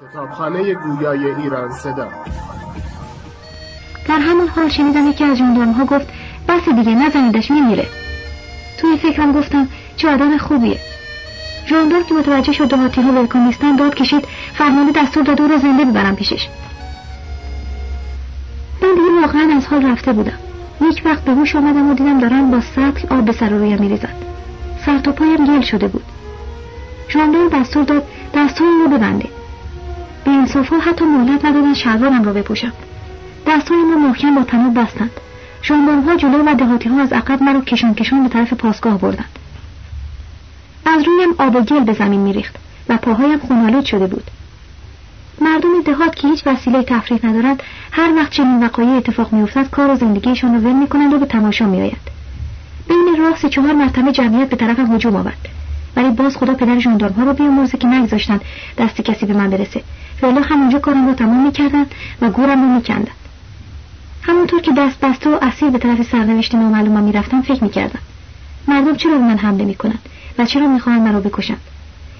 کتابخانه گویای ایران صدا. در همون حال شنیدم یکی از ها گفت بس دیگه نزنیدش میمیره توی فکرم گفتم چه آدم خوبیه. ژاندار که متوجه شد دهاتی ها ولکن داد کشید فرمانده دستور داد او را زنده ببرم پیشش. من دیگه واقعا از حال رفته بودم. یک وقت به هوش آمدم و دیدم دارن با سطل آب به سر رویم میریزد سر تا پایم گل شده بود. ژاندار دستور داد دستور رو ببنده به انصافا حتی مهلت ندادن شلوارم را بپوشم. دستهایم را محکم با تناب بستند. ژاندارمها جلو و دهاتی ها از عقب مرا کشان کشان به طرف پاسگاه بردند. از رویم آب و گل به زمین میریخت و پاهایم خونالود شده بود. مردم دهات که هیچ وسیله تفریح ندارند هر وقت چنین وقایع اتفاق میافتد کار و زندگیشان را ول می‌کنند و به تماشا میآیند بین راه سه چهار مرتبه جمعیت به طرفم هجوم آورد. ولی باز خدا پدر ژاندارمها را بیامرزه که نگذاشتند دست کسی به من برسه. فعلا همونجا کارم را تمام می‌کردند و گورم را میکندند همونطور که دست بسته و اسیر به طرف سرنوشت نامعلومم می‌رفتم فکر می‌کردم. مردم چرا به من حمله می‌کنند و چرا می‌خواهند مرا بکشند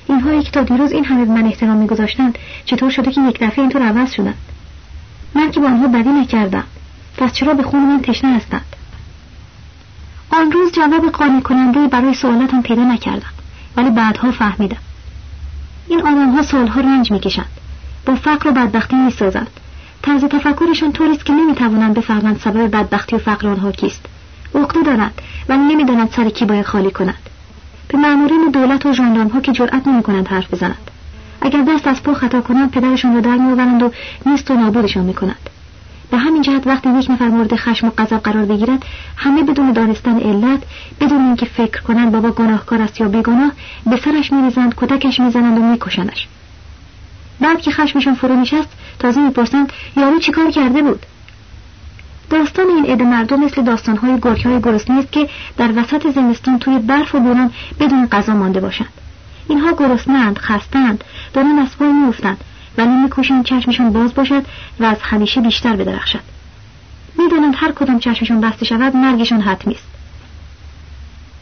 اینهایی که تا دیروز این همه به من احترام میگذاشتند چطور شده که یک دفعه اینطور عوض شدند من که با آنها بدی نکردم. پس چرا به خون من تشنه هستند؟ آن روز جواب قانع کننده برای سوالاتم پیدا نکردم ولی بعدها فهمیدم. این آدمها سالها رنج می‌کشند. با فقر و بدبختی می‌سازند طرز تفکرشان طوریست که نمی‌توانند بفهمند سبب بدبختی و فقر آنها کیست. عقده دارند ولی نمی‌دانند سر کی باید خالی کنند به مامورین دولت و ها که جرأت نمی‌کنند حرف بزنند اگر دست از پا خطا کنند پدرشان را در میآورند و نیست و نابودشان می‌کنند. به همین جهت وقتی یک نفر مورد خشم و غضب قرار بگیرد همه بدون دانستن علت بدون اینکه فکر کنند بابا گناهکار است یا بیگناه به سرش میریزند کتکش می‌زنند و میکشندش بعد که خشمشان فرو نشست تازه می‌پرسند یارو چیکار کرده بود؟ داستان این عده مردم مثل داستانهای گرک های گرسنه است که در وسط زمستان توی برف و بوران بدون غذا مانده باشند. اینها گرسنهاند خستند دارن از پای میافتند ولی میکوشند چشمشان باز باشد و از همیشه بیشتر بدرخشد. می‌دانند هر کدام چشمشان بسته شود مرگشان حتمی است.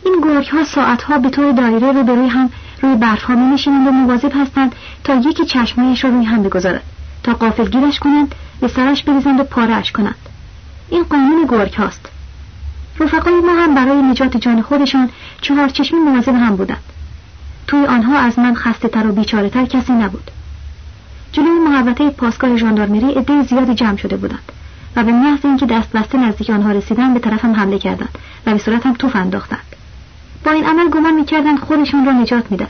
این گرگ ها ساعت به طور دایره رو به روی هم روی برف ها و مواظب هستند تا یکی چشمایش را روی هم بگذارد تا قافلگیرش کنند به سرش بریزند و پارهاش کنند. این قانون گرگ هاست رفقای ما هم برای نجات جان خودشان چهار چشمی مواظب هم بودند. توی آنها از من خسته تر و بیچاره تر کسی نبود. جلوی محوطه پاسگاه ژاندارمری عده زیادی جمع شده بودند و به محض اینکه دست بسته نزدیک آنها رسیدن به طرفم حمله کردند و به صورتم توف انداختند. این عمل گمان می‌کردند خودشون را نجات میدن.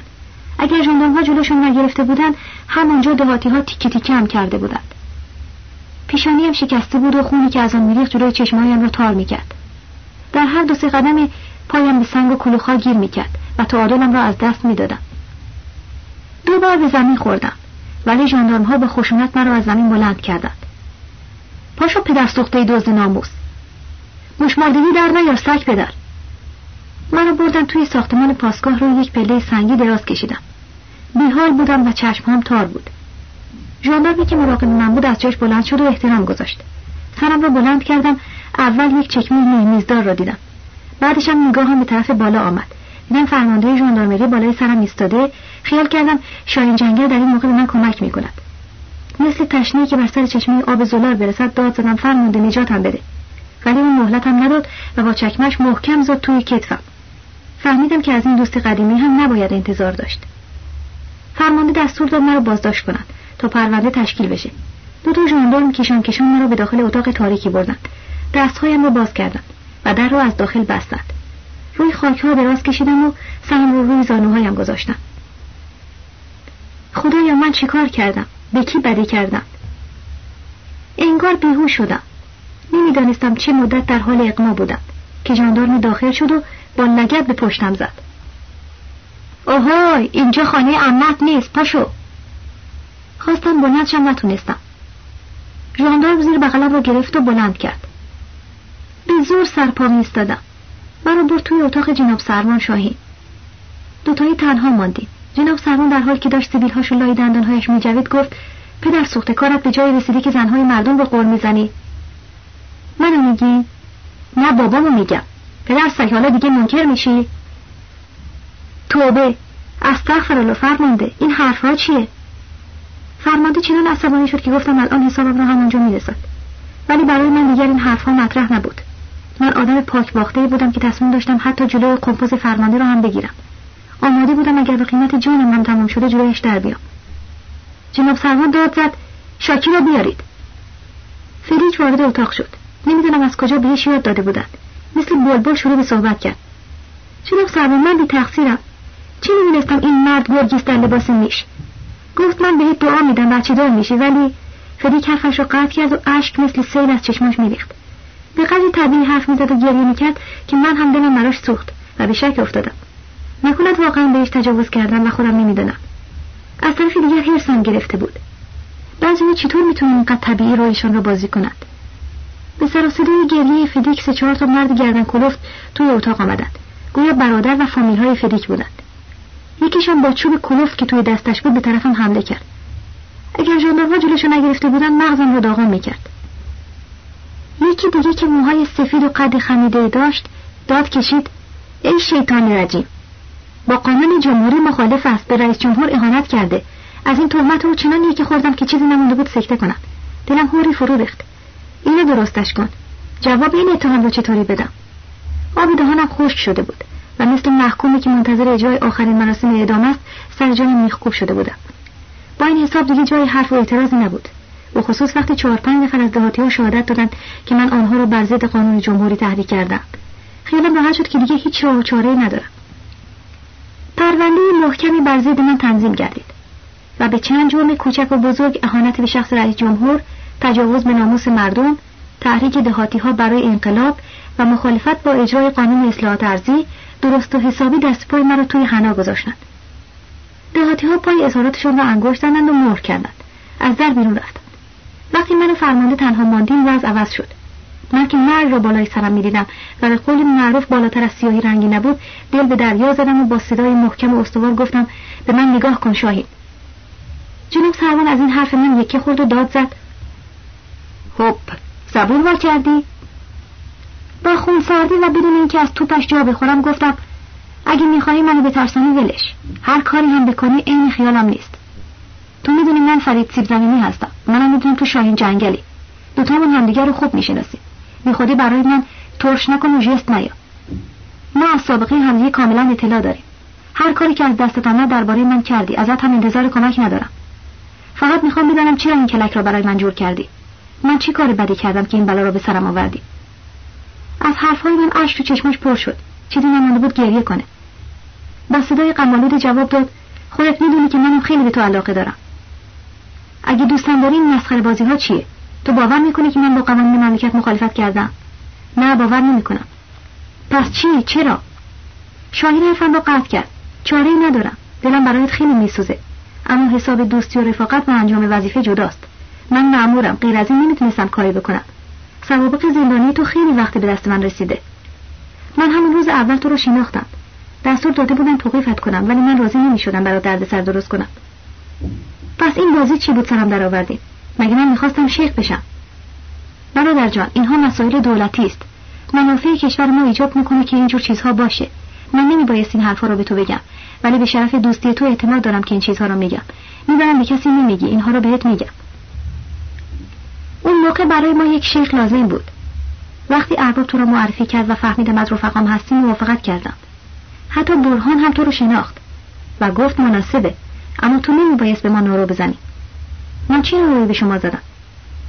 اگر ژاندارمها جلوشون نگرفته بودند همانجا دهاتی ها تیکه تیکه هم کرده بودند. پیشانیم شکسته بود و خونی که از آن میریخت جلوی چشمهایم را تار می‌کرد. در هر دو سه قدم پایم به سنگ و کلوخا گیر می‌کرد و تعادلم را از دست می‌دادم. دو بار به زمین خوردم ولی ژاندارم ها به خشونت مرا از زمین بلند کردند. پاشو پدر سوخته دزد ناموس. مشماردگی در نیار سگ پدر. مرا بردن توی ساختمان پاسگاه روی یک پله سنگی دراز کشیدم. بیحال بودم و چشمهام تار بود. ژاندارمی که مراقب من بود از جاش بلند شد و احترام گذاشت. سرم را بلند کردم اول یک چکمه میزدار را دیدم. بعدشم نگاهم به طرف بالا آمد. دیدم فرمانده ژاندارمری بالای سرم ایستاده. خیال کردم شاهین جنگل در این موقع به من کمک می‌کند. مثل تشنهای که بر سر چشمه آب زلال برسد داد زدم فرمانده نجاتم بده. ولی اون مهلتم نداد و با چکمش محکم زد توی کتفم. فهمیدم که از این دوست قدیمی هم نباید انتظار داشت. فرمانده دستور داد مرا بازداشت کنند تا پرونده تشکیل بشه. دو تا ژاندارم کشان کشان مرا به داخل اتاق تاریکی بردند. دستهایم را باز کردند و در را از داخل بستند. روی خاک ها دراز کشیدم و سرم رو روی زانوهایم گذاشتم. خدایا من چیکار کردم؟ به کی بدی کردم؟ انگار بیهوش شدم. نمی‌دانستم چه مدت در حال اقما بودم که جاندارم داخل شد و با لگت به پشتم زد. اوهای اینجا خانه امت نیست پاشو. خواستم بلند شم نتونستم. ژاندارم زیر بغلم رو گرفت و بلند کرد. به زور سرپا میستادم مرا برد توی اتاق جناب سرمان شاهین. دوتایی تنها ماندیم. جناب سرمان در حال که داشت سبیلهاش و لای دندانهایش میجوید گفت پدر سوخته کارت به جای رسیده که زنهای مردم رو قول می‌زنی. منو میگی؟ نه بابامو میگم. پدر سگ حالا دیگه منکر میشی؟ توبه. استغفرالله فرمانده. این حرفها چیه؟ فرمانده چنان عصبانی شد که گفتم الان حسابم را همانجا می‌رسد ولی برای من دیگر این حرفها مطرح نبود. من آدم پاک باخته بودم که تصمیم داشتم حتی جلوی قمپوز فرمانده را هم بگیرم. آماده بودم اگر به قیمت جانم هم تمام شده جلویش در بیام. جناب سروان داد زد شاکی را بیارید. فریج وارد اتاق شد. نمی‌دونم از کجا بهش یاد داده بودند. مثل بلبل شروع به صحبت کرد. جناب سروان من بی تقصیرم. چه می‌دونستم این مرد گرگیست در لباس میش؟ گفت من بهت دعا میدم بچه دار میشی. ولی فریک حرفش را قطع کرد و اشک مثل سیل از چشماش میریخت. به قدری طبیعی حرف می‌زد و گریه می‌کرد که من هم دلم براش سوخت و به شک افتادم. نکند واقعا بهش تجاوز کردم و خودم نمی‌دانم. از طرف دیگر هرسم گرفته بود. بعضی چطور می‌تونن اینقدر طبیعی رویشان را بازی کنند به سر و صدای گریه فدیک سه چهار تا مرد گردن کلفت توی اتاق آمدند. گویا برادر و فامیل های فدیک بودند. یکیشان با چوب کلفت که توی دستش بود به طرفم حمله کرد. اگر ژاندارمها جلوشو نگرفته بودن مغزم رو داغان می‌کرد. یکی دیگه که موهای سفید و قد خمیده داشت داد کشید ای شیطان رجیم. با قانون جمهوری مخالف است به رئیس جمهور اهانت کرده. از این تهمت رو چنان یکی خوردم که چیزی نمونده بود سکته کنم. دلم هوری فرو ریخت. اینو درستش کن. جواب این اتهام رو چطوری بدم؟ آب دهانم خشک شده بود و مثل محکومی که منتظر اجرای آخرین مراسم اعدام است سر جای میخکوب شده بودم. با این حساب دیگه جای حرف و اعتراضی نبود. و خصوص وقتی چهار پنج نفر از دهاتی ها شهادت دادند که من آنها را بر ضد قانون جمهوری تحریک کردم. خیالم راحت شد که دیگه هیچ راه و چاره ندارم. پرونده محکمی بر ضد من تنظیم گردید و به چند جرم کوچک و بزرگ اهانت به شخص رئیس جمهور تجاوز به ناموس مردم تحریک دهاتی ها برای انقلاب و مخالفت با اجرای قانون اصلاحات ارزی درست و حسابی دست پای مرا توی حنا گذاشتند. دهاتی ها پای اظهاراتشون را انگشت زدند و مهر کردند. از در بیرون رفتند. وقتی من فرمانده تنها ماندیم وضع عوض شد. من که مرگ را بالای سرم می‌دیدم و به قول معروف بالاتر از سیاهی رنگی نبود دل به دریا زدم و با صدای محکم و استوار گفتم به من نگاه کن شاهین. جناب سروان از این حرف من یکی خورد و داد زد. خب زبون وا کردی با خون سردی و بدون اینکه از توپش جا بخورم گفتم اگه می‌خواهی منو به ترسانی ولش. هر کاری هم بکنی عین خیالم نیست. تو می‌دونی من فرید سیب زمینی هستم. منم می‌دونم تو شاهین جنگلی. دوتامون همدیگه رو خوب می‌شناسیم. بی خودی برای من ترش نکن و جست نیا. ما از سابقه همدیگه کاملا اطلاع داریم. هر کاری که از دستت آمد درباره من کردی ازت هم انتظار کمک ندارم. فقط می‌خوام بدانم چرا این کلک را برای من جور کردی. من چی کار بدی کردم که این بلا را به سرم آوردی؟ از حرفهای من اشک تو چشمش پر شد. چیزی نمانده بود گریه کنه. با صدای قمالود جواب داد خودت می‌دونی که منم خیلی به تو علاقه دارم. اگه دوستم داری این مسخره بازی چیه؟ تو باور می‌کنی که من با قوانین مملکت مخالفت کردم؟ نه باور نمی‌کنم. پس چی؟ چرا؟ شاهین حرفم را قطع کرد. چاره ندارم. دلم برایت خیلی میسوزه. اما حساب دوستی و رفاقت و انجام وظیفه جداست. من معمورم غیر از این نمی‌تونستم کاری بکنم. سوابق زندانی تو خیلی وقت به دست من رسیده. من همون روز اول تو رو شناختم. دستور داده بودن توقیفت کنم ولی من راضی نمی‌شدم برای درد سر درست کنم. پس این بازی چی بود سرم درآوردیم مگه من می‌خواستم شیخ بشم؟ برادر جان اینها مسائل دولتی است. منافع کشور ما ایجاب می‌کنه که اینجور چیزها باشه. من نمیبایست این حرفها رو به تو بگم ولی به شرف دوستی تو اعتماد دارم که این چیزها رو میگم. می‌دانم به کسی نمیگی اینها رو بهت میگم. اون موقع برای ما یک شیخ لازم بود. وقتی ارباب تو رو معرفی کرد و فهمیدم از رفقام هستی موافقت کردم. حتی برهان هم تو رو شناخت و گفت مناسبه اما تو نمیبایست به ما نورو بزنی. من چی روی به شما زدم؟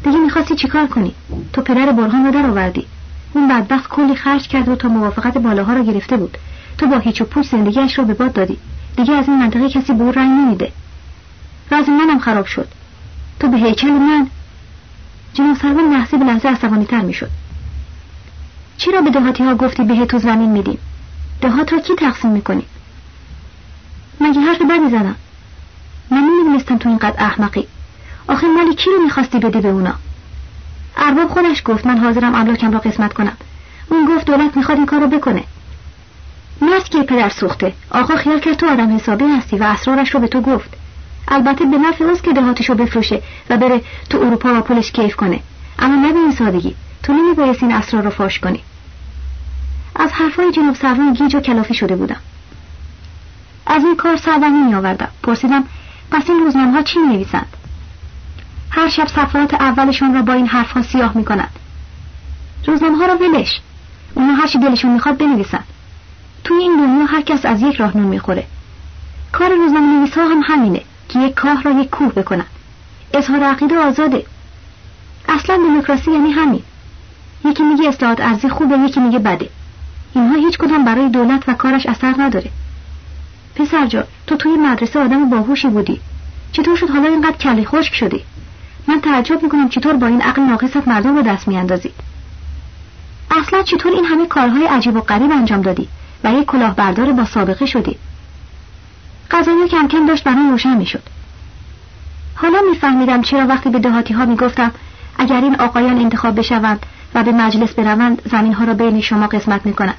دیگه می‌خواستی چیکار کنی؟ تو پدر برهان رو در آوردی اون بدبخت کلی خرج کرد و تا موافقت بالاها رو گرفته بود. تو با هیچ و پوچ زندگیش رو به باد دادی. دیگه از این منطقه کسی بور رنگ نمیده. راز منم خراب شد. تو به هیکل من جناب سروان لحظه به لحظه عصبانی تر می‌شد. چرا به دهاتی ها گفتی به تو زمین میدیم؟ دهات را کی تقسیم می‌کنی؟ مگه حرف بدی زدم؟ من نمی‌دونستم تو اینقدر احمقی. آخه مالی کی رو می‌خواستی بده به اونا؟ ارباب خودش گفت من حاضرم املاکم را قسمت کنم. اون گفت دولت می‌خواد این کار رو بکنه. نست که پدر سوخته. آقا خیال کرد تو آدم حسابی هستی و اسرارش رو به تو گفت. البته به نفع اوست که دهاتشو بفروشه و بره تو اروپا و پولش کیف کنه. اما نه به این سادگی. تو نمیبایست این اسرار رو فاش کنی. از حرفای جناب سروان گیج و کلافی شده بودم. از این کار سروانی می آوردم پرسیدم پس این روزنامه ها چی می نویسند هر شب صفحات اولشون را با این حرفها سیاه می‌کنند روزنامه ها را ولش. اونا هرچی دلشون می‌خواد بنویسن. توی این دنیا هر کس از یک راه نون می‌خوره. کار روزنامه نویس ها هم همینه. که یک کاه را یک کوه بکنن اظهار عقیده آزاده. اصلا دموکراسی یعنی همین. یکی میگه اصلاحات ارزی خوبه یکی میگه بده. اینها هیچ کدام برای دولت و کارش اثر نداره. پسر جا تو توی مدرسه آدم باهوشی بودی. چطور شد حالا اینقدر کلی خشک شدی من تعجب می‌کنم چطور با این عقل ناقصت مردم رو دست میاندازی. اصلا چطور این همه کارهای عجیب و غریب انجام دادی و یک کلاهبردار با سابقه شدی؟ قضایی کم کم داشت برام روشن می‌شد. حالا میفهمیدم چرا وقتی به دهاتی ها می‌گفتم اگر این آقایان انتخاب بشوند و به مجلس بروند زمین ها را بین شما قسمت می‌کنند.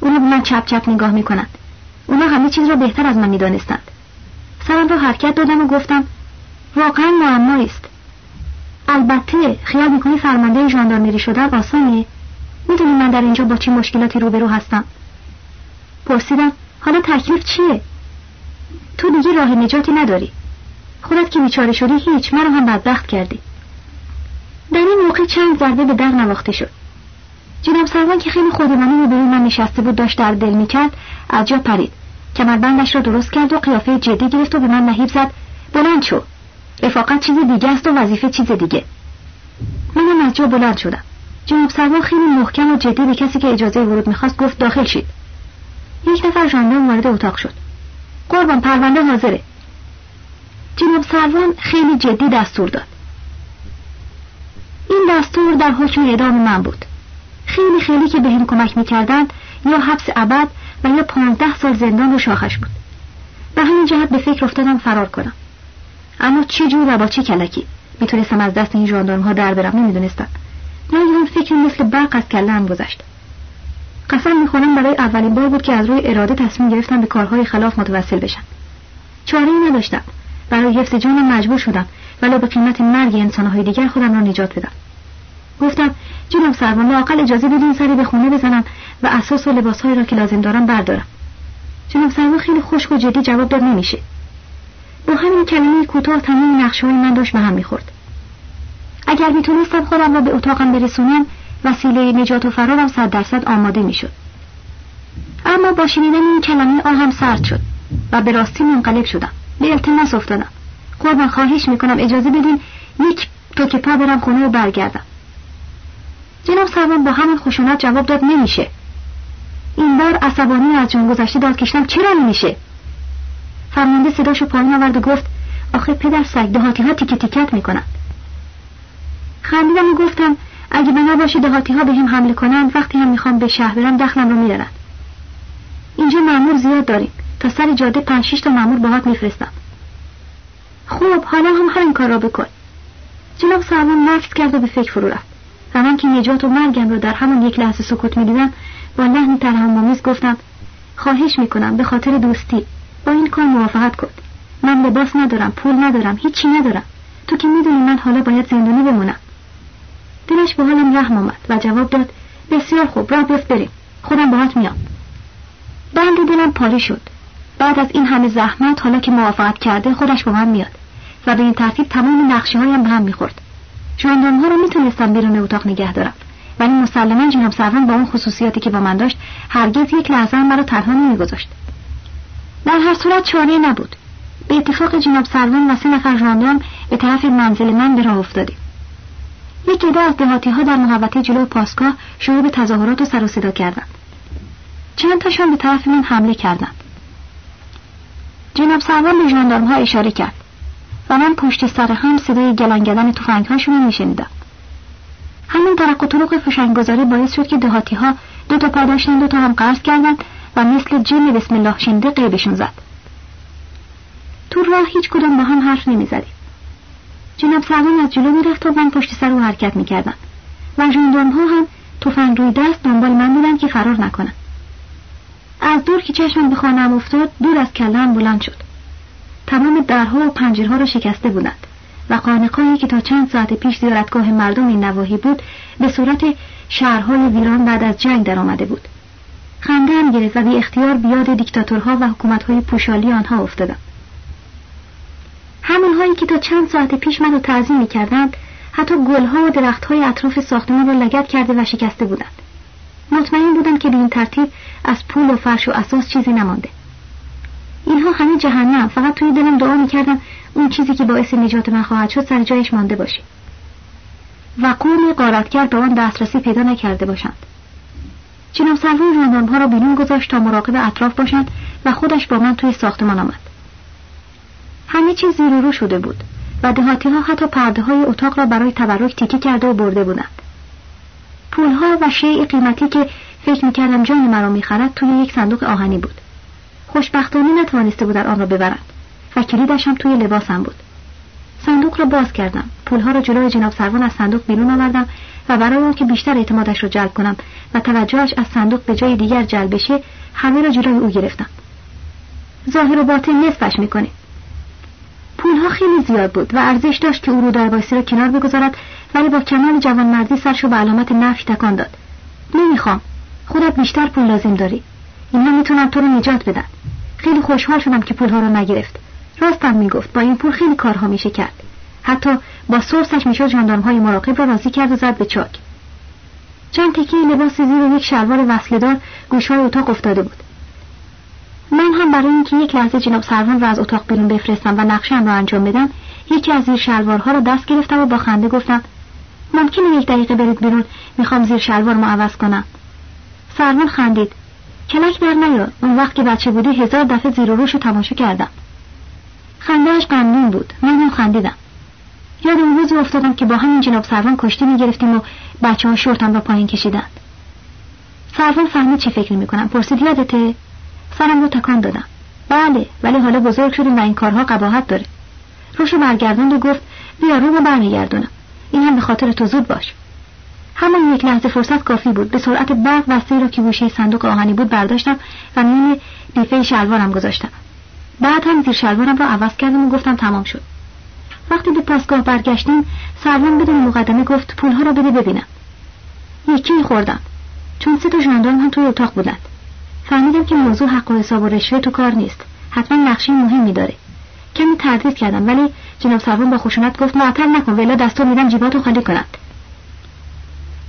اونا به من چپ چپ نگاه می‌کنند. اونا همه چیز را بهتر از من می‌دانستند. سرم را حرکت دادم و گفتم واقعا معمایی است. البته خیال می‌کنی فرمانده ژاندارمری شدن آسانه؟ می‌دونی من در اینجا با چه مشکلاتی روبرو هستم. پرسیدم حالا تکلیف چیه؟ تو دیگه راه نجاتی نداری. خودت که بیچاره شدی هیچ مرا هم بدبخت کردی. در این موقع چند ضربه به در نواخته شد. جناب سروان که خیلی خودمانی روبروی من نشسته بود داشت در دل می‌کرد از جا پرید. کمربندش را درست کرد و قیافه جدی گرفت و به من نهیب زد. بلند شو. رفاقت چیز دیگه است و وظیفه چیز دیگه. منم از جا بلند شدم. جناب سروان خیلی محکم و جدی به کسی که اجازه ورود می‌خواست گفت داخل شید. یک نفر ژاندارم وارد اتاق شد. قربان پرونده حاضره. جناب سروان خیلی جدی دستور داد. این دستور در حکم اعدام من بود. خیلی خیلی که به هم کمک می‌کردند یا حبس ابد و یا پانزده سال زندان و شاخش بود. به همین جهت به فکر افتادم فرار کنم. اما چه جور و با چه کلکی؟ می‌تونستم از دست این ژاندارم ها در برم نمی‌دونستم. اون فکر مثل برق از کلم گذشت. قسم می‌خورم برای اولین بار بود که از روی اراده تصمیم گرفتم به کارهای خلاف متوسل بشم. چاره ای نداشتم. برای حفظ جانم مجبور شدم ولی به قیمت مرگ انسانهای دیگر خودم را نجات بدم. گفتم جناب سروان لاقل اجازه بدین سری به خونه بزنم و اساس و لباسهایی را که لازم دارم بردارم. جناب سروان خیلی خشک و جدی جواب داد نمیشه. با همین کلمه کوتاه تمام نقشه من داشت به هم می‌خورد. اگر می‌تونستم خودم را به اتاقم برسونم وسیله نجات و فرارم صد درصد آماده می‌شد. اما با شنیدن این کلمه آهم سرد شد و به راستی منقلب شدم. به التماس افتادم. قربان خواهش می‌کنم اجازه بدین یک تو پا برم خونه و برگردم. جناب سروان با همین خشونت جواب داد نمیشه. این بار عصبانی از جان گذشته داد کشتم چرا نمیشه؟ فرمانده صداشو پایین آورد و گفت آخه پدر سگ دهاتی ها تیکه تیکت می‌کنن. خندیدم و گفتم اگه به نباشه دهاتی ها به هم حمله کنند وقتی هم می‌خوام به شهر برم دخلم رو میدارن. اینجا معمور زیاد داریم. تا سر جاده پنج تا معمور باهات میفرستم. خوب حالا هم همین کار را بکن. جناب سروان مکس کرد و به فکر فرو رفت. و من که نجات و مرگم رو در همون یک لحظه سکوت می‌دیدم با لحنی ترحمآمیز گفتم خواهش می‌کنم به خاطر دوستی با این کار موافقت کن. من لباس ندارم پول ندارم هیچی ندارم. تو که می‌دونی من حالا باید زندانی بمونم. دلش به حالم رحم آمد و جواب داد بسیار خوب راه بیفت بریم. خودم باهات میام. بند دلم پاره شد. بعد از این همه زحمت حالا که موافقت کرده خودش با من میاد. و به این ترتیب تمام نقشه هایم به هم می‌خورد. ژاندارم ها رو می‌تونستم بیرون اتاق نگه دارم. ولی مسلما جناب سروان با اون خصوصیاتی که با من داشت هرگز یک لحظه مرا تنها نمیگذاشت. در هر صورت چاره نبود. به اتفاق جناب سروان و سه نفر ژاندارم به طرف منزل من به راه افتادیم. یک عده از دهاتی ها در محوطه جلو پاسگاه شروع به تظاهرات و سر و صدا کردند. چند تاشان به طرف من حمله کردند. جناب سروان به ژاندارم ها اشاره کرد و من پشت سر هم صدای توفنگ هاشون رو میشنیدم. همین ترق و طرق فشنگگذاری باعث شد که دهاتی ها دو تا پا داشتند دو تا هم قرض کردند و مثل جن بسم الله شنده قیبشون زد. تو راه هیچ کدام با هم حرف نمی‌زدیم. جناب سروان از جلو می‌رفت و من پشت سر او حرکت می‌کردم. و ژاندارم ها هم توفنگ روی دست دنبال من بودن که فرار نکنم از دور که چشمم به خانم افتاد دور از کلم بلند شد. تمام درها و پنجرها را شکسته بودند و قانقایی که تا چند ساعت پیش زیارتگاه مردم این نواحی بود به صورت شهرهای ویران بعد از جنگ درآمده بود. خنده هم گرفت و بی اختیار بیاد دیکتاتورها و حکومتهای پوشالی آنها افتادم. همونهایی که تا چند ساعت پیش منو تعظیم می‌کردند حتی گلها و درختهای اطراف ساختمان را لگت کرده و شکسته بودند. مطمئن بودم که به این ترتیب از پول و فرش و اساس چیزی نمانده. اینها همه جهنم فقط توی دلم دعا می‌کردم اون چیزی که باعث نجات من خواهد شد سر جایش مانده باشه. و قومی قارتگر به آن دسترسی پیدا نکرده باشند. جناب سرور ژاندارمها را بیرون گذاشت تا مراقب اطراف باشند و خودش با من توی ساختمان آمد. همه چیز زیر رو شده بود و دهاتی ها حتی پرده های اتاق را برای تبرک تیکی کرده و برده بودند. پولها و شیء قیمتی که فکر می‌کردم جان مرا می‌خرد توی یک صندوق آهنی بود. خوشبختانه نتوانسته بودن آن را ببرند و کلیدش توی لباسم بود. صندوق را باز کردم. پولها را جلوی جناب سروان از صندوق بیرون آوردم و برای آنکه بیشتر اعتمادش را جلب کنم و توجهش از صندوق به جای دیگر جلب بشه همه را جلوی او گرفتم. ظاهر و باطن نصفش می‌کنه. پولها خیلی زیاد بود و ارزش داشت که او رو در را کنار بگذارد ولی با کمال جوانمردی سرش رو به علامت نفی تکان داد. نمی‌خوام. خودت بیشتر پول لازم داری. اینا می‌تونم تو رو نجات بدن. خیلی خوشحال شدم که پولها رو نگرفت. راستم می‌گفت با این پول خیلی کارها میشه کرد. حتی با سورسش می‌شد های مراقب را راضی کرد و زد به چاک. چند تکیه لباس زیر یک شلوار وصلدار گوشهای اتاق افتاده بود. من هم برای اینکه یک لحظه جناب سروان را از اتاق بیرون بفرستم و نقشم را انجام بدم یکی از زیر شلوارها را دست گرفتم و با خنده گفتم ممکنه یک دقیقه برید بیرون می‌خوام زیر شلوار ما عوض کنم. سروان خندید. کلک در نیار. اون وقت که بچه بودی هزار دفعه زیر و روش رو تماشا کردم. خندهاش غمگین بود. من هم خندیدم. یاد اون روزی افتادم که با همین جناب سروان کشتی می‌گرفتیم و بچه ها شورتم را پایین کشیدند. سروان فهمید چه فکر می‌کنم. پرسید یادته؟ سرم رو تکان دادم. بله ولی حالا بزرگ شدیم و این کارها قباحت داره. روشو برگردوند و گفت بیا رو برمیگردونم. این هم به خاطر تو زود باش. همان یک لحظه فرصت کافی بود. به سرعت برق وسیعی را که گوشه صندوق آهنی بود برداشتم و میون دیفه شلوارم گذاشتم. بعد هم زیر شلوارم را عوض کردم و گفتم تمام شد. وقتی به پاسگاه برگشتیم سروان بدون مقدمه گفت پولها را بده ببینم. یکی خوردم. چون سه تا هم توی اتاق بودند. فهمیدم که موضوع حق و حساب و رشوه تو کار نیست. حتما نقشی مهمی داره. کمی تردید کردم ولی جناب سروان با خشونت گفت معطل نکن ولا دستور میدم جیباتو خالی کنند.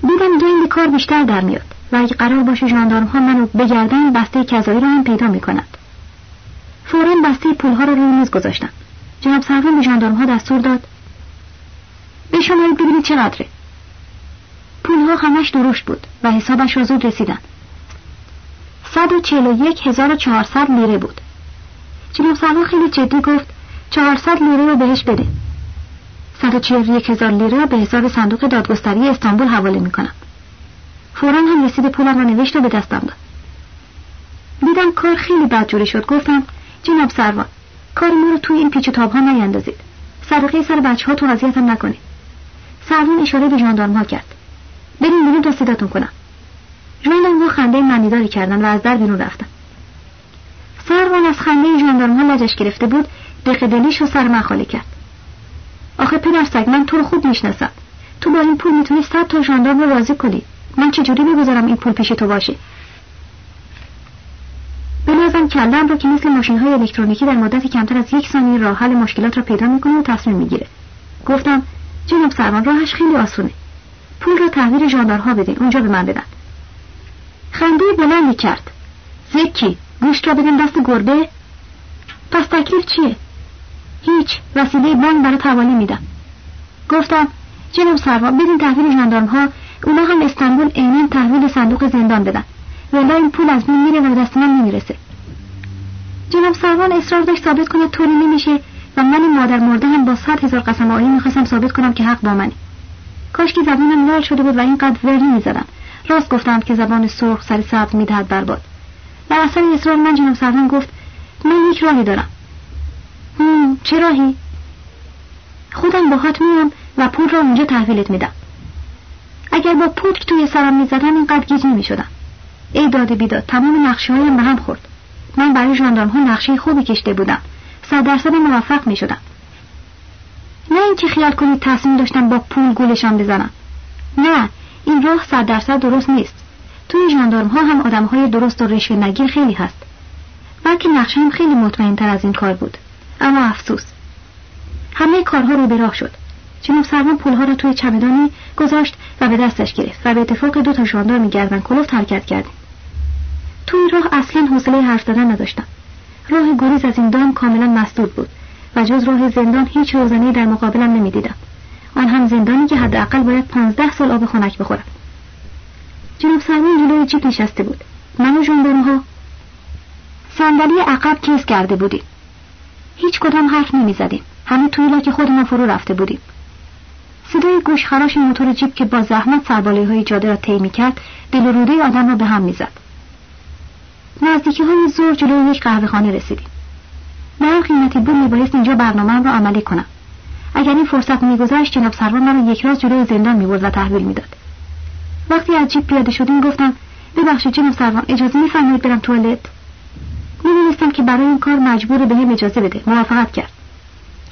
دیدم گنگ کار بیشتر در میاد و اگه قرار باشه ژاندارم ها منو بگردن بسته کذایی رو هم پیدا می‌کنند. فورا بسته پولها رو روی میز گذاشتم. جناب سروان به ژاندارم ها دستور داد به شما ببینید چقدره. پولها همش درشت بود و حسابش را زود رسیدم 141400 لیره بود. جناب سلوا خیلی جدی گفت 400 لیره رو بهش بده. 141000 لیره رو به حساب صندوق دادگستری استانبول حواله می‌کنم. فورا هم رسید پولم رو نوشت و به دستم داد. دیدم کار خیلی بدجوری شد. گفتم جناب سروان کار ما رو توی این پیچ و تابها نیندازید. صدقه سر بچه هاتون اذیتم نکنید. سروان اشاره به ژاندارمها کرد. بریم بیرون تا صداتون کنم. ژاندارم ها خنده منیداری کردن و از در بیرون رفتن. سروان از خنده ژاندارم ها لجش گرفته بود دقدلیش و سر من کرد. آخه پدرسگ من تو رو خوب می‌شناسم. تو با این پول می‌تونی صد تا ژاندارم رو راضی کنی. من چجوری بگذارم این پول پیش تو باشه؟ بنازم کلم رو که مثل ماشین های الکترونیکی در مدت کمتر از یک ثانیه راه حل مشکلات را پیدا می‌کنه و تصمیم می‌گیره. گفتم جناب سروان راهش خیلی آسونه. پول را تحویل ژاندارها بدین اونجا به من بدن. خنده بلندی کرد زکی گوشت را بدین دست گربه. پس تکلیف چیه؟ هیچ وسیله بانک برای توالی میدم. گفتم جناب سروان بدین تحویل ژاندارم ها اونا هم استانبول عینا تحویل صندوق زندان بدن. ولی این پول از من میره و دست من نمی‌رسه. جناب سروان اصرار داشت ثابت کنه طوری نمیشه و من مادر مرده هم با صد هزار قسم آیی می‌خواستم ثابت کنم که حق با منی کاش که زبانم لال شده بود و اینقدر ور نمی‌زدم راست گفتم که زبان سرخ سر سبز می‌دهد برباد در اثر اصرار من جناب سروان گفت من یک راهی دارم. چه راهی؟ خودم باهات میام و پول را اونجا تحویلت میدم. اگر با پودک توی سرم می‌زدم اینقدر گیج نمی‌شدم. ای داده بیداد تمام نقشه هایم به هم خورد. من برای جاندارم ها نقشه خوبی کشته بودم. صد درصد موفق می شدم نه اینکه خیال کنید تصمیم داشتم با پول گولشان بزنم. نه این راه صد درصد درست نیست. توی جاندارم ها هم آدم های درست و رشوه نگیر خیلی هست. بلکه نقشه هم خیلی مطمئن تر از این کار بود. اما افسوس. همه کارها رو به راه شد. جناب سرمان پولها را توی چمدانی گذاشت و به دستش گرفت و به اتفاق دو تا ژاندار میگردن کلوف حرکت کردیم. توی راه اصلا حوصله حرف زدن نداشتم. راه گریز از این دام کاملا مسدود بود و جز راه زندان هیچ روزنهای در مقابلم نمی‌دیدم. آن هم زندانی که حداقل باید پانزده سال آب خنک بخورم. جناب سرمان جلوی جیب نشسته بود. من و ها صندلی عقب کیز کرده بودیم. هیچ کدام حرف نمی زدیم همه توی که خودمان فرو رفته بودیم. صدای گوشخراش موتور جیب که با زحمت سرباله های جاده را طی کرد دل و روده آدم را به هم می‌زد. نزدیکی های زور جلوی یک قهوه خانه رسیدیم. من قیمتی بود میبایست اینجا برنامه را عملی کنم. اگر این فرصت میگذشت جناب سروان مرا یک راز جلوی زندان می‌برد و تحویل می‌داد. وقتی از جیب پیاده شدیم گفتم ببخشید جناب سروان اجازه میفرمایید برم توالت؟ می‌دونستم که برای این کار مجبور به هم اجازه بده. موافقت کرد.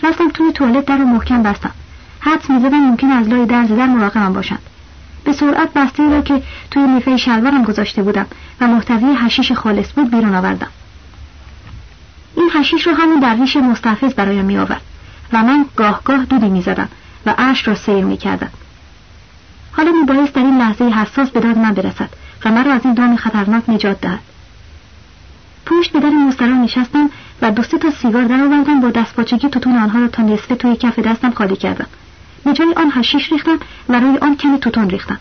رفتم توی توالت در رو محکم بستم. حدس می‌زدم ممکن از لای در در مراقبم باشند. به سرعت بسته را که توی میفه شلوارم گذاشته بودم و محتوی هشیش خالص بود بیرون آوردم. این هشیش رو همون درویش مستحفظ برایم می آورد و من گاه گاه دودی می زدم و عرش را سیر می کردم. حالا می بایست در این لحظه حساس به داد من برسد و مرا از این دام خطرناک نجات دهد. پشت به در مسترا نشستم و دو تا سیگار درآوردم با دستپاچگی توتون آنها را تا نصفه توی کف دستم خالی کردم. به جای آن هشیش ریختم و روی آن کمی توتون ریختم.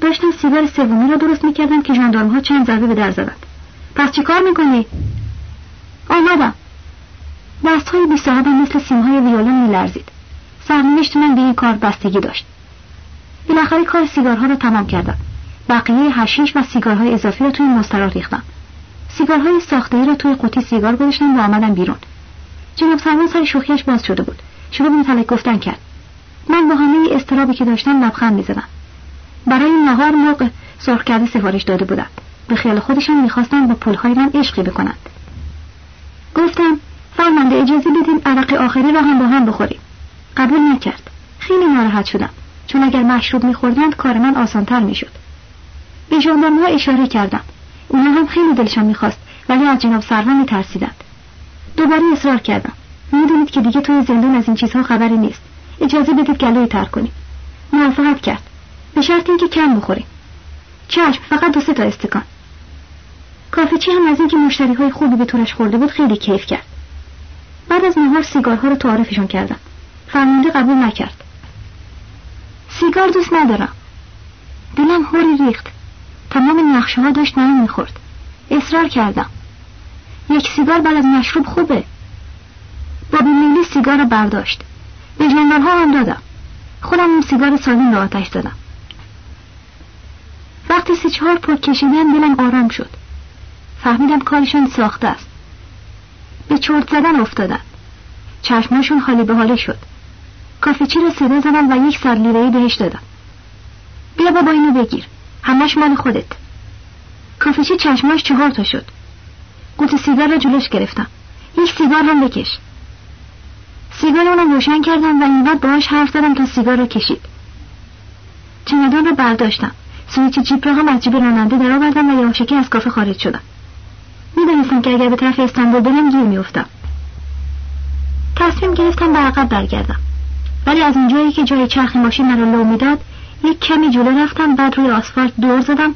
داشتم سیگار سومی را درست می‌کردم که ها چند ضربه به در زدند. پس چی کار می‌کنی؟ آمدم دستهای بی صاحبم مثل سیمهای ویولن میلرزید. سرنوشت من به این کار بستگی داشت. بالاخره کار سیگارها را تمام کردم. بقیه هشیش و سیگارهای اضافی را توی مسترا ریختم. سیگارهای ساخته را توی قوطی سیگار گذاشتم و آمدم بیرون. جناب سروان سر شوخیش باز شده بود. شروع به متلک گفتن کرد. من با همه استرابی که داشتم لبخند می‌زدم. برای نهار مرغ سرخ کرده سفارش داده بودم. به خیال خودشان می‌خواستم با پولهای من عشقی بکنند. گفتم فرمانده اجازه بدین عرق آخری را هم با هم بخوریم. قبول نکرد. خیلی ناراحت شدم. چون اگر مشروب میخوردند کار من آسانتر می‌شد. به ژاندارمها اشاره کردم. اونا هم خیلی دلشان می‌خواست ولی از جناب سروان میترسیدند. دوباره اصرار کردم. می‌دونید که دیگه توی زندان از این چیزها خبری نیست. اجازه بدید گلوی تر کنیم. موافقت کرد. به شرط اینکه کم بخوریم. چشم فقط دو سه تا استکان. کافه چی هم از اینکه مشتری های خوبی به طورش خورده بود خیلی کیف کرد. بعد از نهار سیگارها رو تعارفشون کردم. فرمانده قبول نکرد. سیگار دوست ندارم. دلم هوری ریخت. تمام نقشه ها داشت نمی می‌خورد. اصرار کردم. یک سیگار بعد از مشروب خوبه. با بیمیلی سیگار رو برداشت. به جنگل ها هم دادم. خودم اون سیگار سالین رو آتش زدم. وقتی سی چهار پک کشیدن دلم آرام شد. فهمیدم کارشون ساخته است. به چرت زدن افتادن. چشماشون حالی به حاله شد. کافه چی رو صدا زدم و یک سر لیرهی بهش دادم بیا بابا اینو بگیر. همش مال خودت. کافه چی چشماش چهار تا شد. قوط سیگار رو جلوش گرفتم. یک سیگار هم بکش. سیگار اونم روشن کردم و اینقدر باهاش حرف زدم تا سیگار رو کشید. چمدان رو برداشتم. سویچ جیپ را هم از جیب راننده درآوردم و یواشکی از کافه خارج شدم. می‌دانستم که اگر به طرف استانبول برم گیر میافتم. تصمیم گرفتم به عقب برگردم. ولی از اونجایی که جای چرخ ماشین مرا لو می‌داد یک کمی جلو رفتم بعد روی آسفالت دور زدم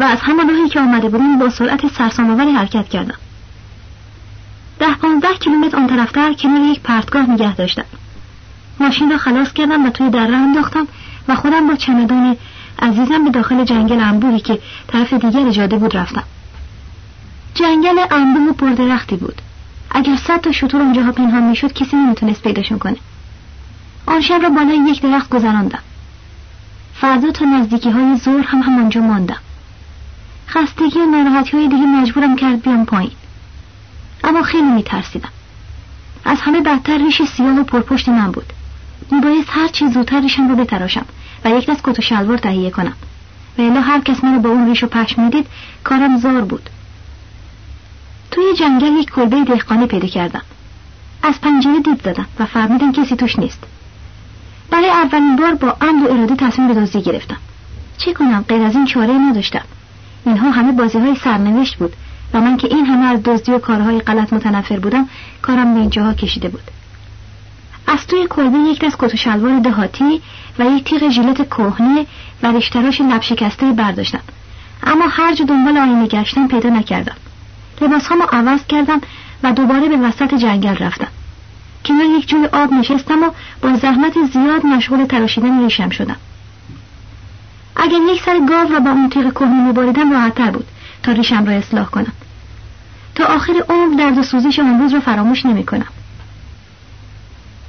و از همان راهی که آمده بودم با سرعت سرسامآوری حرکت کردم. ده پانزده کیلومتر آن طرفتر کنار یک پرتگاه نگه داشتم. ماشین را خلاص کردم و توی دره انداختم و خودم با چمدان عزیزم به داخل جنگل انبوهی که طرف دیگر جاده بود رفتم. جنگل انبوه و پردرختی بود. اگر صد تا شطور اونجاها پنهان می‌شد کسی نمی‌تونست پیداشون کنه. آن شب را بالای یک درخت گذراندم. فردا تا نزدیکی های زور هم همانجا ماندم. خستگی و ناراحتی های دیگه مجبورم کرد بیام پایین. اما خیلی میترسیدم. از همه بدتر ریش سیاه و پرپشت من بود. میبایست هر چیز زودتر ریشم رو بتراشم و یک دست کت و شلوار تهیه کنم. و الا هر کس منو با اون ریش و پشم می‌دید کارم زار بود. جنگل یک کلبه دهقانی پیدا کردم. از پنجره دید زدم و فهمیدم کسی توش نیست. برای اولین بار با عمد و اراده تصمیم به دزدی گرفتم. چه کنم؟ غیر از این چاره نداشتم. اینها همه بازی های سرنوشت بود و من که این همه از دزدی و کارهای غلط متنفر بودم کارم به اینجاها کشیده بود. از توی کلبه یک دست کت و شلوار دهاتی و یک تیغ ژیلت کهنه و ریشتراش لب شکسته برداشتم. اما هر جا دنبال آینه گشتم پیدا نکردم. لباسهامو عوض کردم و دوباره به وسط جنگل رفتم. کنار یک جوی آب نشستم و با زحمت زیاد مشغول تراشیدن ریشم شدم. اگر یک سر گاو را با اون تیغ کهنه میبریدم راحتتر بود تا ریشم را اصلاح کنم. تا آخر عمر درد و سوزش آن روز را فراموش نمی‌کنم.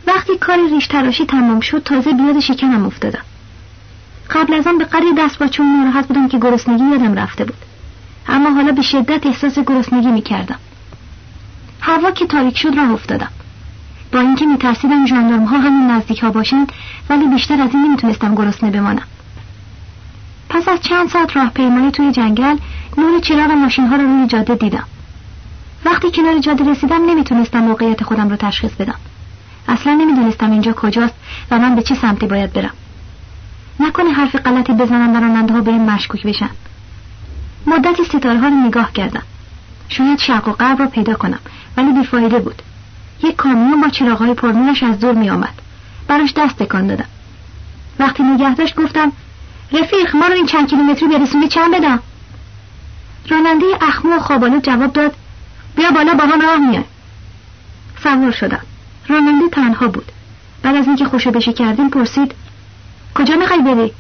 وقتی کار ریش تراشی تمام شد تازه بیاد شکمم افتادم. قبل از آن به قدری دست با چون ناراحت بودم که گرسنگی یادم رفته بود. اما حالا به شدت احساس گرسنگی می‌کردم. هوا که تاریک شد راه افتادم. با اینکه میترسیدم ژاندارم ها همین نزدیک ها باشند ولی بیشتر از این نمی‌تونستم گرسنه بمانم. پس از چند ساعت راه پیمانی توی جنگل نور چراغ ماشین ها رو روی جاده دیدم. وقتی کنار جاده رسیدم نمی‌تونستم موقعیت خودم رو تشخیص بدم. اصلا نمی‌دونستم اینجا کجاست و من به چه سمتی باید برم. نکنه حرف غلطی بزنم و راننده ها بهم مشکوک بشن. مدتی ستاره ها رو نگاه کردم. شاید شرق و غرب رو پیدا کنم ولی بیفایده بود. یک کامیون با چراغهای پرنورش از دور می آمد براش دست تکان دادم. وقتی نگه داشت گفتم رفیق ما رو این چند کیلومتری برسونی چند بدم؟ راننده اخمو و خوابالو جواب داد بیا بالا با هم راه میای سوار شدم. راننده تنها بود. بعد از اینکه خوشو بشی کردیم پرسید کجا می‌خوای بری؟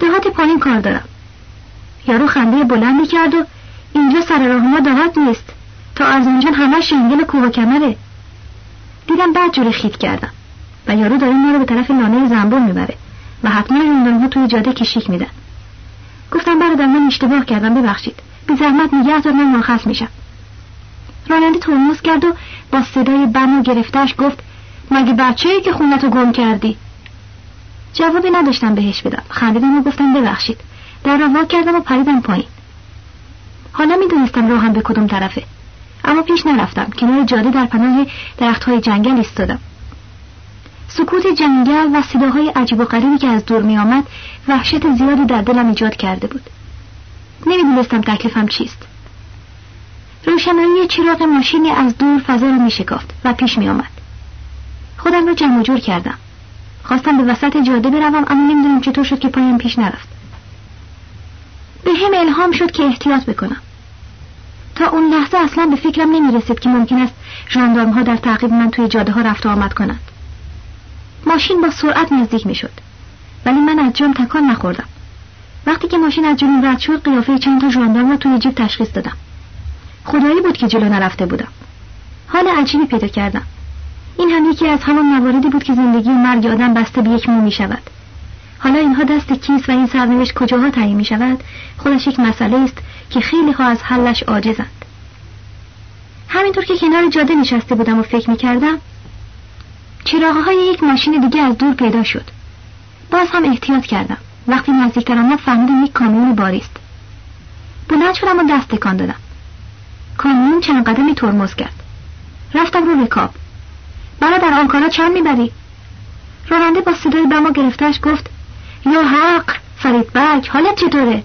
دهات پایین کار دارم. یارو خنده بلندی کرد و اینجا سر راه ما دهات نیست. تا ارزنجان همه شنگل کوه و کمره. دیدم بعد جوری خیت کردم و یارو داره ما رو به طرف لانه زنبور می‌بره و حتما ها توی جاده کشیک میدن. گفتم برادر من اشتباه کردم ببخشید. بی زحمت نگه دار من مرخص میشم. راننده ترمز کرد و با صدای بم و گرفتش گفت مگه بچه ای که خونتو گم کردی؟ جوابی نداشتم بهش بدم. خندیدم و گفتم ببخشید. در را کردم و پریدم پایین. حالا می‌دونستم راهم به کدوم طرفه. اما پیش نرفتم. کنار جاده در پناه درختهای جنگل ایستادم. سکوت جنگل و صداهای عجیب و غریبی که از دور می آمد وحشت زیادی در دلم ایجاد کرده بود. نمی‌دونستم تکلیفم چیست. روشنایی چراغ ماشینی از دور فضا رو می شکافت و پیش می آمد خودم رو جمع جور کردم. خواستم به وسط جاده بروم اما نمی‌دونم چطور شد که پایم پیش نرفت. به هم الهام شد که احتیاط بکنم. تا اون لحظه اصلا به فکرم نمی رسید که ممکن است ژاندارم ها در تعقیب من توی جاده ها رفت و آمد کنند. ماشین با سرعت نزدیک می شد ولی من از جام تکان نخوردم. وقتی که ماشین از جلو رد شد قیافه چند تا ژاندارم را توی جیب تشخیص دادم. خدایی بود که جلو نرفته بودم. حال عجیبی پیدا کردم. این هم یکی از همان مواردی بود که زندگی و مرگ آدم بسته به یک مو می شود حالا اینها دست کیست و این سرنوشت کجاها تعیین می شود خودش یک مسئله است که خیلی ها از حلش عاجزند. همینطور که کنار جاده نشسته بودم و فکر می کردم چراغ های یک ماشین دیگه از دور پیدا شد. باز هم احتیاط کردم. وقتی نزدیکتر آمد فهمیدم یک کامیون باری است. بلند شدم و دست تکان دادم. کامیون چند قدمی ترمز کرد. رفتم رو رکاب. برادر آنکارا چند می‌بری؟ راننده با صدای بما گرفتهش گفت یا حق؟ فرید برگ حالت چطوره؟